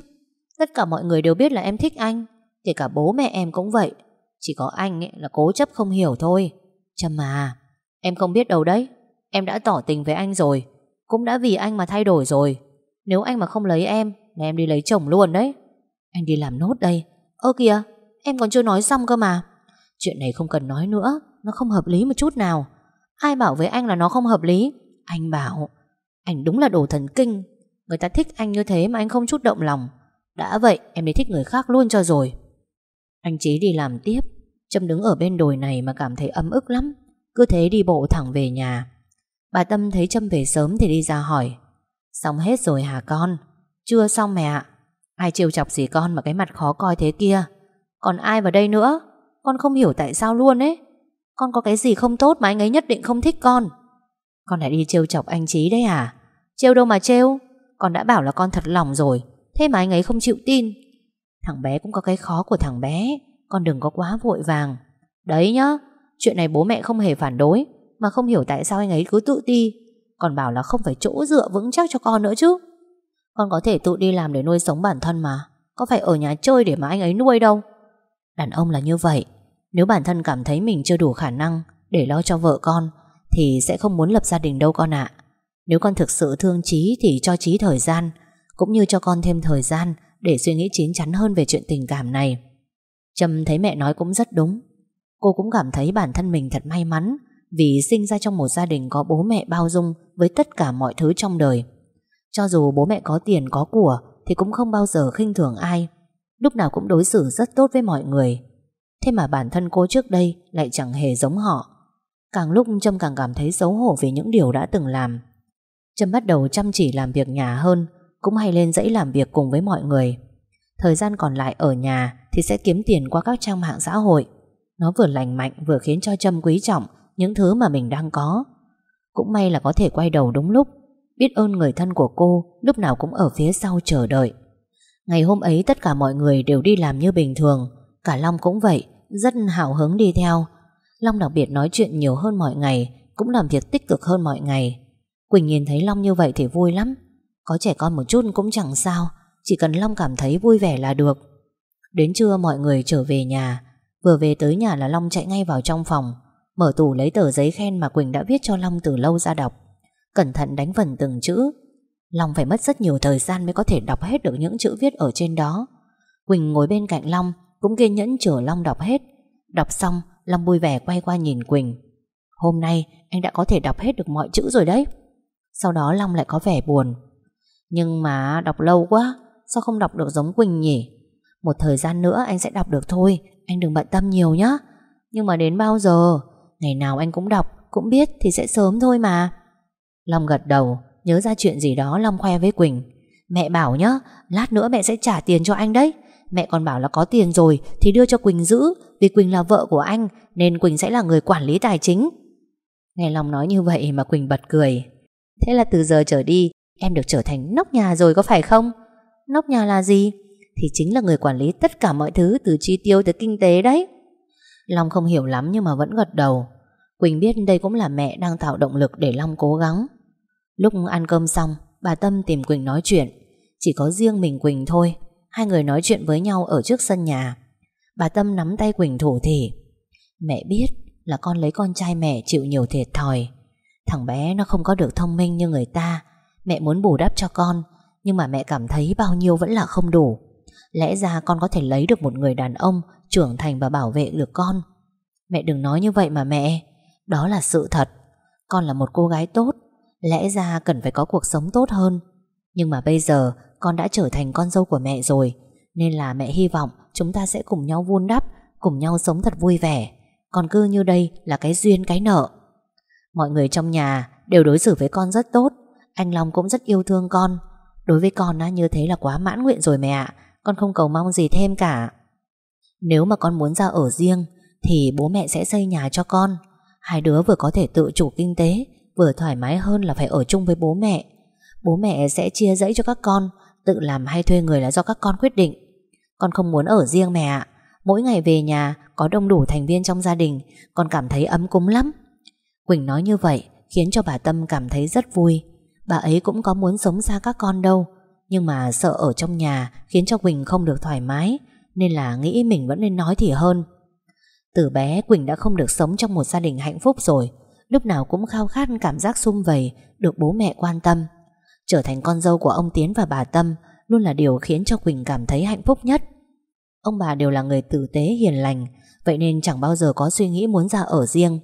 Tất cả mọi người đều biết là em thích anh, Kể cả bố mẹ em cũng vậy. Chỉ có anh ấy là cố chấp không hiểu thôi. Trâm mà, Em không biết đâu đấy. Em đã tỏ tình với anh rồi, Cũng đã vì anh mà thay đổi rồi. Nếu anh mà không lấy em, Là em đi lấy chồng luôn đấy. Anh đi làm nốt đây. Ơ kìa, em còn chưa nói xong cơ mà. Chuyện này không cần nói nữa, Nó không hợp lý một chút nào. Ai bảo với anh là nó không hợp lý? Anh bảo, Anh đúng là đồ thần kinh. Người ta thích anh như thế mà anh không chút động lòng. Đã vậy, em đi thích người khác luôn cho rồi. Anh Chí đi làm tiếp. Trâm đứng ở bên đồi này mà cảm thấy ấm ức lắm. Cứ thế đi bộ thẳng về nhà. Bà Tâm thấy Trâm về sớm thì đi ra hỏi, Xong hết rồi hả con? Chưa xong mẹ ạ. Ai trêu chọc gì con mà cái mặt khó coi thế kia? Còn ai vào đây nữa? Con không hiểu tại sao luôn ấy. Con có cái gì không tốt mà anh ấy nhất định không thích con. Con lại đi trêu chọc anh trí đấy à? Trêu đâu mà trêu? Con đã bảo là con thật lòng rồi. Thế mà anh ấy không chịu tin. Thằng bé cũng có cái khó của thằng bé. Con đừng có quá vội vàng. Đấy nhá, Chuyện này bố mẹ không hề phản đối, Mà không hiểu tại sao anh ấy cứ tự ti. Còn bảo là không phải chỗ dựa vững chắc cho con nữa chứ. Con có thể tự đi làm để nuôi sống bản thân mà. Có phải ở nhà chơi để mà anh ấy nuôi đâu? Đàn ông là như vậy. Nếu bản thân cảm thấy mình chưa đủ khả năng Để lo cho vợ con, Thì sẽ không muốn lập gia đình đâu con ạ. Nếu con thực sự thương Trí Thì cho Trí thời gian, Cũng như cho con thêm thời gian Để suy nghĩ chín chắn hơn về chuyện tình cảm này. Trâm thấy mẹ nói cũng rất đúng. Cô cũng cảm thấy bản thân mình thật may mắn Vì sinh ra trong một gia đình có bố mẹ bao dung Với tất cả mọi thứ trong đời. Cho dù bố mẹ có tiền, có của, Thì cũng không bao giờ khinh thường ai. Lúc nào cũng đối xử rất tốt với mọi người. Thế mà bản thân cô trước đây Lại chẳng hề giống họ. Càng lúc Trâm càng cảm thấy xấu hổ Vì những điều đã từng làm. Trâm bắt đầu chăm chỉ làm việc nhà hơn, Cũng hay lên dãy làm việc cùng với mọi người. Thời gian còn lại ở nhà Thì sẽ kiếm tiền qua các trang mạng xã hội. Nó vừa lành mạnh vừa khiến cho Trâm quý trọng Những thứ mà mình đang có. Cũng may là có thể quay đầu đúng lúc. Biết ơn người thân của cô, Lúc nào cũng ở phía sau chờ đợi. Ngày hôm ấy, tất cả mọi người đều đi làm như bình thường, Cả Long cũng vậy, Rất hào hứng đi theo. Long đặc biệt nói chuyện nhiều hơn mọi ngày, Cũng làm việc tích cực hơn mọi ngày. Quỳnh nhìn thấy Long như vậy thì vui lắm. Có trẻ con một chút cũng chẳng sao, Chỉ cần Long cảm thấy vui vẻ là được. Đến trưa mọi người trở về nhà. Vừa về tới nhà là Long chạy ngay vào trong phòng, Mở tủ lấy tờ giấy khen mà Quỳnh đã viết cho Long từ lâu ra đọc. Cẩn thận đánh vần từng chữ. Long phải mất rất nhiều thời gian mới có thể đọc hết được những chữ viết ở trên đó. Quỳnh ngồi bên cạnh Long, Cũng kiên nhẫn chờ Long đọc hết. Đọc xong, Long vui vẻ quay qua nhìn Quỳnh. Hôm nay, anh đã có thể đọc hết được mọi chữ rồi đấy. Sau đó Long lại có vẻ buồn. Nhưng mà đọc lâu quá, Sao không đọc được giống Quỳnh nhỉ? Một thời gian nữa anh sẽ đọc được thôi, Anh đừng bận tâm nhiều nhé Nhưng mà đến bao giờ? Ngày nào anh cũng đọc, Cũng biết thì sẽ sớm thôi mà. Long gật đầu, Nhớ ra chuyện gì đó Long khoe với Quỳnh. Mẹ bảo nhá, Lát nữa mẹ sẽ trả tiền cho anh đấy. Mẹ còn bảo là có tiền rồi Thì đưa cho Quỳnh giữ, Vì Quỳnh là vợ của anh, Nên Quỳnh sẽ là người quản lý tài chính. Nghe Long nói như vậy mà Quỳnh bật cười. Thế là từ giờ trở đi, Em được trở thành nóc nhà rồi có phải không? Nóc nhà là gì? Thì chính là người quản lý tất cả mọi thứ, Từ chi tiêu tới kinh tế đấy. Long không hiểu lắm nhưng mà vẫn gật đầu. Quỳnh biết đây cũng là mẹ đang tạo động lực Để Long cố gắng. Lúc ăn cơm xong, Bà Tâm tìm Quỳnh nói chuyện. Chỉ có riêng mình Quỳnh thôi, Hai người nói chuyện với nhau ở trước sân nhà. Bà Tâm nắm tay Quỳnh thủ thỉ. Mẹ biết là con lấy con trai mẹ chịu nhiều thiệt thòi. Thằng bé nó không có được thông minh như người ta. Mẹ muốn bù đắp cho con, Nhưng mà mẹ cảm thấy bao nhiêu vẫn là không đủ. Lẽ ra con có thể lấy được một người đàn ông Trưởng thành và bảo vệ được con. Mẹ đừng nói như vậy mà mẹ. Đó là sự thật. Con là một cô gái tốt Lẽ ra cần phải có cuộc sống tốt hơn. Nhưng mà bây giờ con đã trở thành con dâu của mẹ rồi Nên là mẹ hy vọng Chúng ta sẽ cùng nhau vun đắp Cùng nhau sống thật vui vẻ. Còn cứ như đây là cái duyên cái nợ. Mọi người trong nhà đều đối xử với con rất tốt. Anh Long cũng rất yêu thương con. Đối với con á, như thế là quá mãn nguyện rồi mẹ ạ. Con không cầu mong gì thêm cả. Nếu mà con muốn ra ở riêng Thì bố mẹ sẽ xây nhà cho con. Hai đứa vừa có thể tự chủ kinh tế Vừa thoải mái hơn là phải ở chung với bố mẹ. Bố mẹ sẽ chia dãy cho các con, Tự làm hay thuê người là do các con quyết định. Con không muốn ở riêng mẹ ạ. Mỗi ngày về nhà, Có đông đủ thành viên trong gia đình, Con cảm thấy ấm cúng lắm. Quỳnh nói như vậy Khiến cho bà Tâm cảm thấy rất vui. Bà ấy cũng có muốn sống xa các con đâu, Nhưng mà sợ ở trong nhà Khiến cho Quỳnh không được thoải mái, Nên là nghĩ mình vẫn nên nói thì hơn. Từ bé Quỳnh đã không được sống trong một gia đình hạnh phúc rồi Lúc nào cũng khao khát cảm giác sung vầy, Được bố mẹ quan tâm. Trở thành con dâu của ông Tiến và bà Tâm Luôn là điều khiến cho Quỳnh cảm thấy hạnh phúc nhất. Ông bà đều là người tử tế, hiền lành, Vậy nên chẳng bao giờ có suy nghĩ muốn ra ở riêng.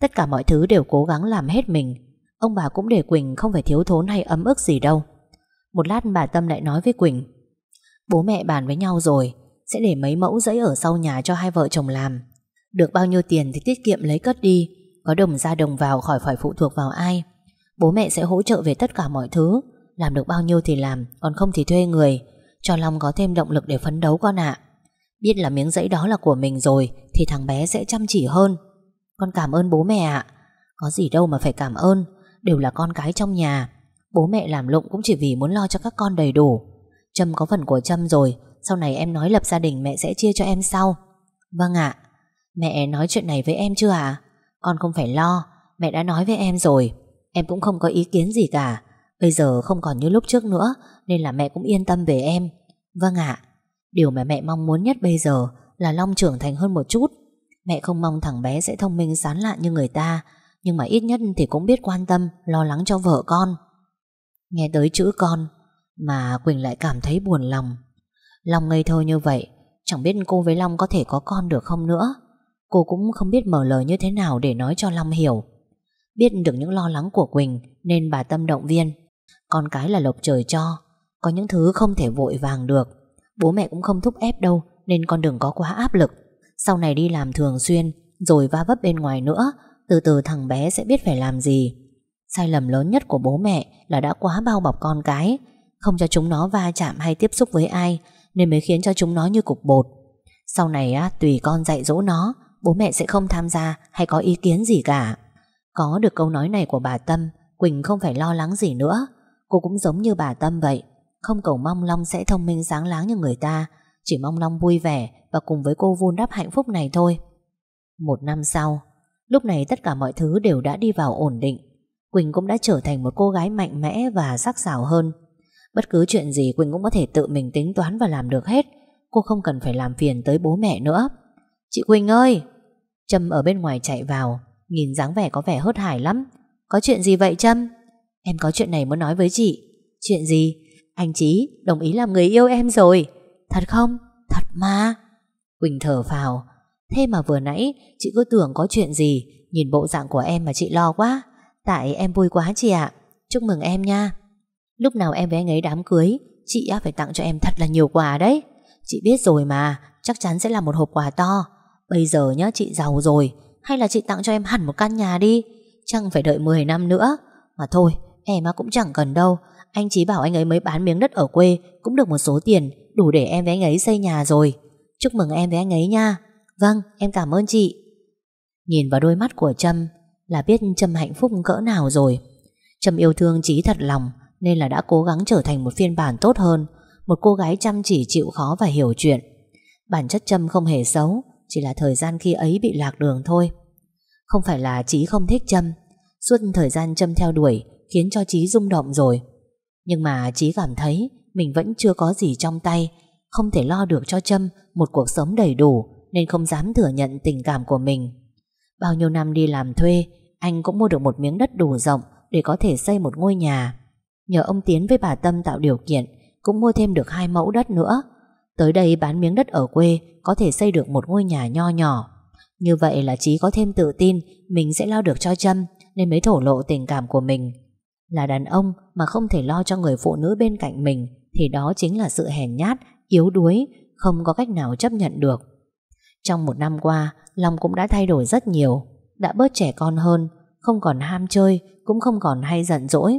Tất cả mọi thứ đều cố gắng làm hết mình. Ông bà cũng để Quỳnh không phải thiếu thốn hay ấm ức gì đâu. Một lát bà Tâm lại nói với Quỳnh, Bố mẹ bàn với nhau rồi, Sẽ để mấy mẫu giấy ở sau nhà cho hai vợ chồng làm. Được bao nhiêu tiền thì tiết kiệm lấy cất đi có đồng ra đồng vào khỏi phải phụ thuộc vào ai. Bố mẹ sẽ hỗ trợ về tất cả mọi thứ. Làm được bao nhiêu thì làm, Còn không thì thuê người. Cho Long có thêm động lực để phấn đấu con ạ. Biết là miếng giấy đó là của mình rồi, Thì thằng bé sẽ chăm chỉ hơn. Con cảm ơn bố mẹ ạ. Có gì đâu mà phải cảm ơn. Đều là con cái trong nhà. Bố mẹ làm lụng cũng chỉ vì muốn lo cho các con đầy đủ. Trâm có phần của Trâm rồi. Sau này em nói lập gia đình mẹ sẽ chia cho em sau. Vâng ạ. Mẹ nói chuyện này với em chưa ạ? Con không phải lo, Mẹ đã nói với em rồi. Em cũng không có ý kiến gì cả. Bây giờ không còn như lúc trước nữa, Nên là mẹ cũng yên tâm về em. Vâng ạ. Điều mà mẹ mong muốn nhất bây giờ Là Long trưởng thành hơn một chút. Mẹ không mong thằng bé sẽ thông minh sán lạn như người ta, Nhưng mà ít nhất thì cũng biết quan tâm, Lo lắng cho vợ con. Nghe tới chữ con Mà Quỳnh lại cảm thấy buồn lòng. Long ngây thơ như vậy, Chẳng biết cô với Long có thể có con được không nữa. Cô cũng không biết mở lời như thế nào Để nói cho Long hiểu. Biết được những lo lắng của Quỳnh Nên bà Tâm động viên. Con cái là lộc trời cho Có những thứ không thể vội vàng được. Bố mẹ cũng không thúc ép đâu Nên con đừng có quá áp lực. Sau này đi làm thường xuyên Rồi va vấp bên ngoài nữa Từ từ thằng bé sẽ biết phải làm gì. Sai lầm lớn nhất của bố mẹ Là đã quá bao bọc con cái. Không cho chúng nó va chạm hay tiếp xúc với ai Nên mới khiến cho chúng nó như cục bột. Sau này á, tùy con dạy dỗ nó Bố mẹ sẽ không tham gia hay có ý kiến gì cả. Có được câu nói này của bà Tâm, Quỳnh không phải lo lắng gì nữa. Cô cũng giống như bà Tâm vậy, Không cầu mong Long sẽ thông minh sáng láng như người ta, Chỉ mong Long vui vẻ Và cùng với cô vun đắp hạnh phúc này thôi. Một năm sau, Lúc này tất cả mọi thứ đều đã đi vào ổn định. Quỳnh cũng đã trở thành một cô gái mạnh mẽ Và sắc sảo hơn. Bất cứ chuyện gì Quỳnh cũng có thể tự mình tính toán Và làm được hết. Cô không cần phải làm phiền tới bố mẹ nữa. Chị Quỳnh ơi! Trâm ở bên ngoài chạy vào, Nhìn dáng vẻ có vẻ hớt hải lắm. Có chuyện gì vậy, Trâm? Em có chuyện này muốn nói với chị. Chuyện gì? Anh Chí đồng ý làm người yêu em rồi. Thật không? Thật mà. Quỳnh thở phào. Thế mà vừa nãy, chị cứ tưởng có chuyện gì, Nhìn bộ dạng của em mà chị lo quá. Tại em vui quá chị ạ. Chúc mừng em nha. Lúc nào em với anh ấy đám cưới, Chị á phải tặng cho em thật là nhiều quà đấy. Chị biết rồi mà, Chắc chắn sẽ là một hộp quà to. Bây giờ nhá, chị giàu rồi. Hay là chị tặng cho em hẳn một căn nhà đi. Chẳng phải đợi 10 năm nữa. Mà thôi, em cũng chẳng cần đâu. Anh chỉ bảo anh ấy mới bán miếng đất ở quê, Cũng được một số tiền, Đủ để em với anh ấy xây nhà rồi. Chúc mừng em với anh ấy nha. Vâng em cảm ơn chị. Nhìn vào đôi mắt của Trâm Là biết Trâm hạnh phúc cỡ nào rồi. Trâm yêu thương chí thật lòng, Nên là đã cố gắng trở thành một phiên bản tốt hơn. Một cô gái chăm chỉ, chịu khó và hiểu chuyện. Bản chất Trâm không hề xấu chỉ là thời gian khi ấy bị lạc đường thôi. Không phải là Trí không thích Trâm, Suốt thời gian Trâm theo đuổi Khiến cho Trí rung động rồi. Nhưng mà Trí cảm thấy Mình vẫn chưa có gì trong tay, Không thể lo được cho Trâm Một cuộc sống đầy đủ Nên không dám thừa nhận tình cảm của mình. Bao nhiêu năm đi làm thuê, Anh cũng mua được một miếng đất đủ rộng Để có thể xây một ngôi nhà. Nhờ ông Tiến với bà Tâm tạo điều kiện, Cũng mua thêm được hai mẫu đất nữa. Tới đây bán miếng đất ở quê, Có thể xây được một ngôi nhà nho nhỏ. Như vậy là Trí có thêm tự tin, Mình sẽ lo được cho Trâm, Nên mới thổ lộ tình cảm của mình. Là đàn ông mà không thể lo cho người phụ nữ bên cạnh mình, Thì đó chính là sự hèn nhát, Yếu đuối, Không có cách nào chấp nhận được. Trong một năm qua Long cũng đã thay đổi rất nhiều. Đã bớt trẻ con hơn, Không còn ham chơi, Cũng không còn hay giận dỗi.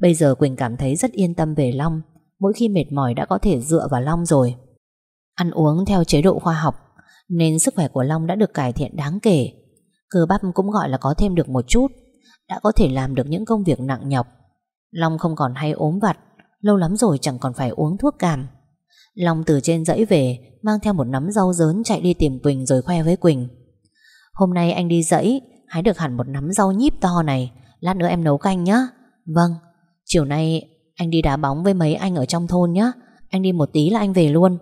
Bây giờ Quỳnh cảm thấy rất yên tâm về Long. Mỗi khi mệt mỏi đã có thể dựa vào Long rồi. Ăn uống theo chế độ khoa học, Nên sức khỏe của Long đã được cải thiện đáng kể. Cơ bắp cũng gọi là có thêm được một chút, Đã có thể làm được những công việc nặng nhọc. Long không còn hay ốm vặt, Lâu lắm rồi chẳng còn phải uống thuốc cảm. Long từ trên dãy về, Mang theo một nắm rau dớn chạy đi tìm Quỳnh Rồi khoe với Quỳnh. Hôm nay anh đi dãy, Hái được hẳn một nắm rau nhíp to này, Lát nữa em nấu canh nhá. Vâng Chiều nay anh đi đá bóng với mấy anh ở trong thôn nhá. Anh đi một tí là anh về luôn.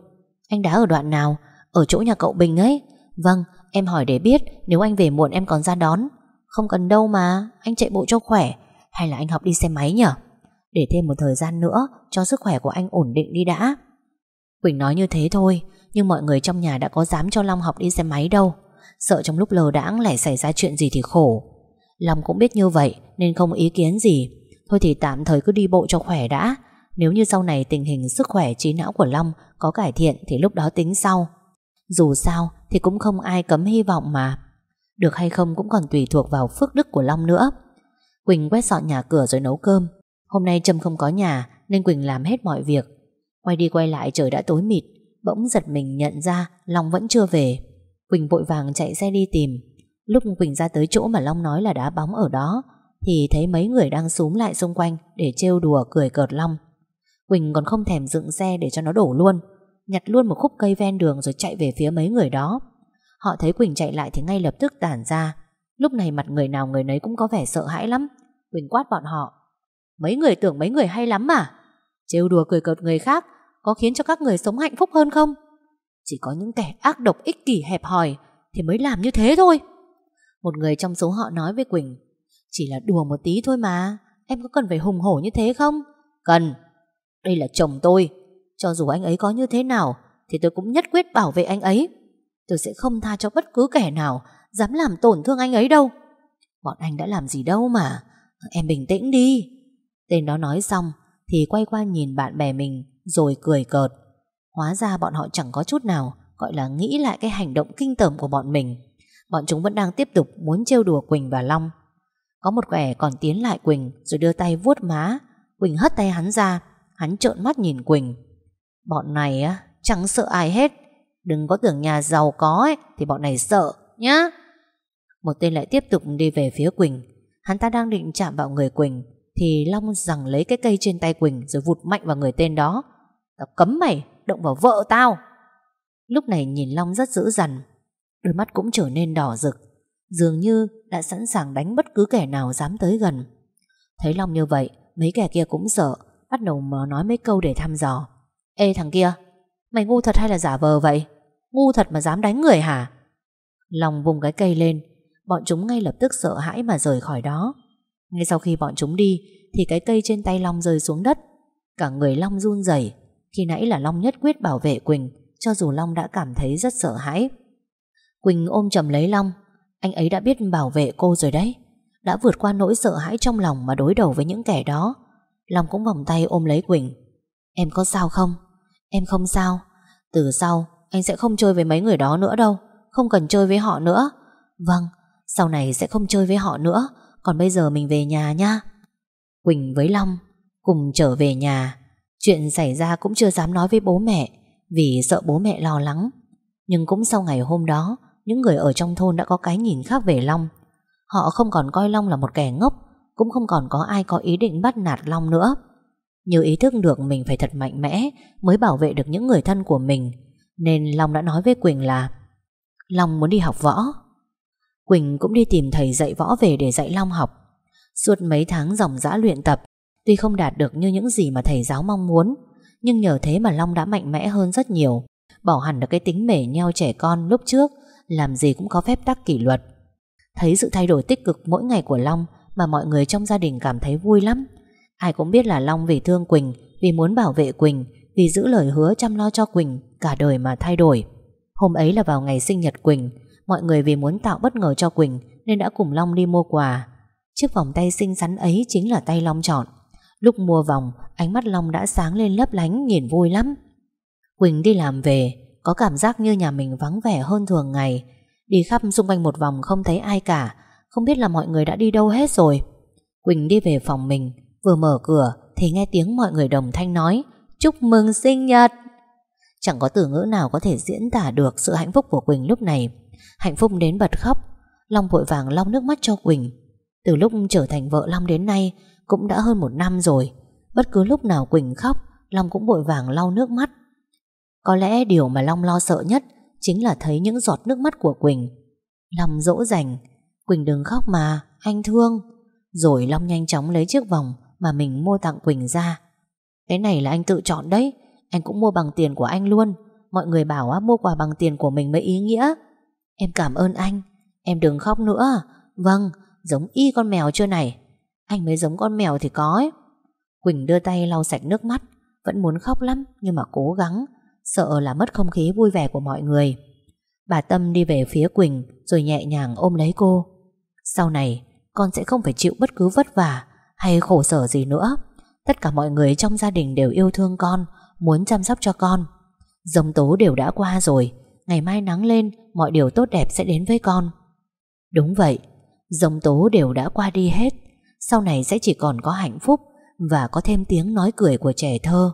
Anh đá ở đoạn nào? Ở chỗ nhà cậu Bình ấy. Vâng em hỏi để biết, Nếu anh về muộn em còn ra đón. Không cần đâu mà, Anh chạy bộ cho khỏe. Hay là anh học đi xe máy nhở? Để thêm một thời gian nữa, Cho sức khỏe của anh ổn định đi đã. Quỳnh nói như thế thôi, Nhưng mọi người trong nhà đã có dám cho Long học đi xe máy đâu. Sợ trong lúc lờ đãng lại xảy ra chuyện gì thì khổ. Long cũng biết như vậy, Nên không ý kiến gì. Thôi thì tạm thời cứ đi bộ cho khỏe đã. Nếu như sau này tình hình sức khỏe trí não của Long Có cải thiện thì lúc đó tính sau. Dù sao thì cũng không ai cấm hy vọng mà. Được hay không cũng còn tùy thuộc vào phước đức của Long nữa. Quỳnh quét dọn nhà cửa rồi nấu cơm. Hôm nay Trâm không có nhà Nên Quỳnh làm hết mọi việc. Quay đi quay lại trời đã tối mịt, Bỗng giật mình nhận ra Long vẫn chưa về. Quỳnh vội vàng chạy xe đi tìm. Lúc Quỳnh ra tới chỗ mà Long nói là đá bóng ở đó thì thấy mấy người đang súm lại xung quanh Để trêu đùa, cười cợt Long. Quỳnh còn không thèm dựng xe để cho nó đổ luôn, Nhặt luôn một khúc cây ven đường Rồi chạy về phía mấy người đó. Họ thấy Quỳnh chạy lại thì ngay lập tức tản ra. Lúc này mặt người nào người nấy cũng có vẻ sợ hãi lắm. Quỳnh quát bọn họ, Mấy người tưởng mấy người hay lắm mà. Trêu đùa cười cợt người khác Có khiến cho các người sống hạnh phúc hơn không? Chỉ có những kẻ ác độc, ích kỷ, hẹp hòi Thì mới làm như thế thôi. Một người trong số họ nói với Quỳnh chỉ là đùa một tí thôi mà. Em có cần phải hùng hổ như thế không? Cần. Đây là chồng tôi. Cho dù anh ấy có như thế nào, Thì tôi cũng nhất quyết bảo vệ anh ấy. Tôi sẽ không tha cho bất cứ kẻ nào Dám làm tổn thương anh ấy đâu. Bọn anh đã làm gì đâu mà. Em bình tĩnh đi. Tên đó nói xong, thì quay qua nhìn bạn bè mình, rồi cười cợt. Hóa ra bọn họ chẳng có chút nào, gọi là nghĩ lại cái hành động kinh tởm của bọn mình. Bọn chúng vẫn đang tiếp tục muốn trêu đùa Quỳnh và Long. Có một kẻ còn tiến lại Quỳnh rồi đưa tay vuốt má. Quỳnh hất tay hắn ra, hắn trợn mắt nhìn Quỳnh. Bọn này á, chẳng sợ ai hết. Đừng có tưởng nhà giàu có ấy, thì bọn này sợ nhá. Một tên lại tiếp tục đi về phía Quỳnh. Hắn ta đang định chạm vào người Quỳnh thì Long rằng lấy cái cây trên tay Quỳnh Rồi vụt mạnh vào người tên đó Tao cấm mày động vào vợ tao Lúc này nhìn Long rất dữ dằn Đôi mắt cũng trở nên đỏ rực Dường như đã sẵn sàng đánh bất cứ kẻ nào dám tới gần. Thấy Long như vậy, Mấy kẻ kia cũng sợ, Bắt đầu mở nói mấy câu để thăm dò. Ê, thằng kia, Mày ngu thật hay là giả vờ vậy? Ngu thật mà dám đánh người hả? Long vùng cái cây lên, Bọn chúng ngay lập tức sợ hãi mà rời khỏi đó. Ngay sau khi bọn chúng đi, Thì cái cây trên tay Long rơi xuống đất. Cả người Long run rẩy, Khi nãy là Long nhất quyết bảo vệ Quỳnh, Cho dù Long đã cảm thấy rất sợ hãi. Quỳnh ôm chầm lấy Long anh ấy đã biết bảo vệ cô rồi đấy. Đã vượt qua nỗi sợ hãi trong lòng Mà đối đầu với những kẻ đó. Long cũng vòng tay ôm lấy Quỳnh. Em có sao không? Em không sao. Từ sau anh sẽ không chơi với mấy người đó nữa đâu. Không cần chơi với họ nữa. Vâng, sau này sẽ không chơi với họ nữa. Còn bây giờ mình về nhà nha. Quỳnh với Long cùng trở về nhà. Chuyện xảy ra cũng chưa dám nói với bố mẹ Vì sợ bố mẹ lo lắng. Nhưng cũng sau ngày hôm đó những người ở trong thôn đã có cái nhìn khác về Long. Họ không còn coi Long là một kẻ ngốc, Cũng không còn có ai có ý định bắt nạt Long nữa. Như ý thức được mình phải thật mạnh mẽ Mới bảo vệ được những người thân của mình, Nên Long đã nói với Quỳnh là, Long muốn đi học võ. Quỳnh cũng đi tìm thầy dạy võ về để dạy Long học. Suốt mấy tháng dòng dã luyện tập, Tuy không đạt được như những gì mà thầy giáo mong muốn, Nhưng nhờ thế mà Long đã mạnh mẽ hơn rất nhiều, Bỏ hẳn được cái tính mể nheo trẻ con lúc trước làm gì cũng có phép tắc kỷ luật. Thấy sự thay đổi tích cực mỗi ngày của Long Mà mọi người trong gia đình cảm thấy vui lắm. Ai cũng biết là Long vì thương Quỳnh, Vì muốn bảo vệ Quỳnh, Vì giữ lời hứa chăm lo cho Quỳnh Cả đời mà thay đổi. Hôm ấy là vào ngày sinh nhật Quỳnh, Mọi người vì muốn tạo bất ngờ cho Quỳnh Nên đã cùng Long đi mua quà. Chiếc vòng tay xinh xắn ấy chính là tay Long chọn. Lúc mua vòng, Ánh mắt Long đã sáng lên lấp lánh, Nhìn vui lắm. Quỳnh đi làm về có cảm giác như nhà mình vắng vẻ hơn thường ngày. Đi khắp xung quanh một vòng không thấy ai cả, Không biết là mọi người đã đi đâu hết rồi. Quỳnh đi về phòng mình, Vừa mở cửa thì nghe tiếng mọi người đồng thanh nói, Chúc mừng sinh nhật. Chẳng có từ ngữ nào có thể diễn tả được Sự hạnh phúc của Quỳnh lúc này. Hạnh phúc đến bật khóc Long vội vàng lau nước mắt cho Quỳnh. Từ lúc trở thành vợ Long đến nay, Cũng đã hơn một năm rồi. Bất cứ lúc nào Quỳnh khóc Long cũng vội vàng lau nước mắt. Có lẽ điều mà Long lo sợ nhất Chính là thấy những giọt nước mắt của Quỳnh. Long dỗ dành Quỳnh đừng khóc mà, anh thương. Rồi Long nhanh chóng lấy chiếc vòng Mà mình mua tặng Quỳnh ra. Cái này là anh tự chọn đấy Anh cũng mua bằng tiền của anh luôn. Mọi người bảo á, mua quà bằng tiền của mình mới ý nghĩa. Em cảm ơn anh Em đừng khóc nữa. Vâng, giống y con mèo chưa này? Anh mới giống con mèo thì có ấy. Quỳnh đưa tay lau sạch nước mắt Vẫn muốn khóc lắm nhưng mà cố gắng. Sợ là mất không khí vui vẻ của mọi người. Bà Tâm đi về phía Quỳnh Rồi nhẹ nhàng ôm lấy cô. Sau này, con sẽ không phải chịu bất cứ vất vả Hay khổ sở gì nữa. Tất cả mọi người trong gia đình đều yêu thương con, Muốn chăm sóc cho con. Dòng tố đều đã qua rồi, Ngày mai nắng lên, Mọi điều tốt đẹp sẽ đến với con. Đúng vậy Dòng tố đều đã qua đi hết. Sau này sẽ chỉ còn có hạnh phúc Và có thêm tiếng nói cười của trẻ thơ.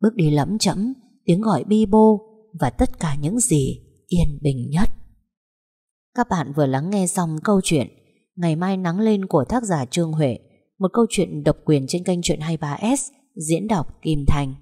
Bước đi lẫm chẫm Tiếng gọi bi bô Và tất cả những gì yên bình nhất. Các bạn vừa lắng nghe xong câu chuyện Ngày mai nắng lên của tác giả Trương Huệ, Một câu chuyện độc quyền trên kênh Chuyện 23S Diễn đọc Kim Thành.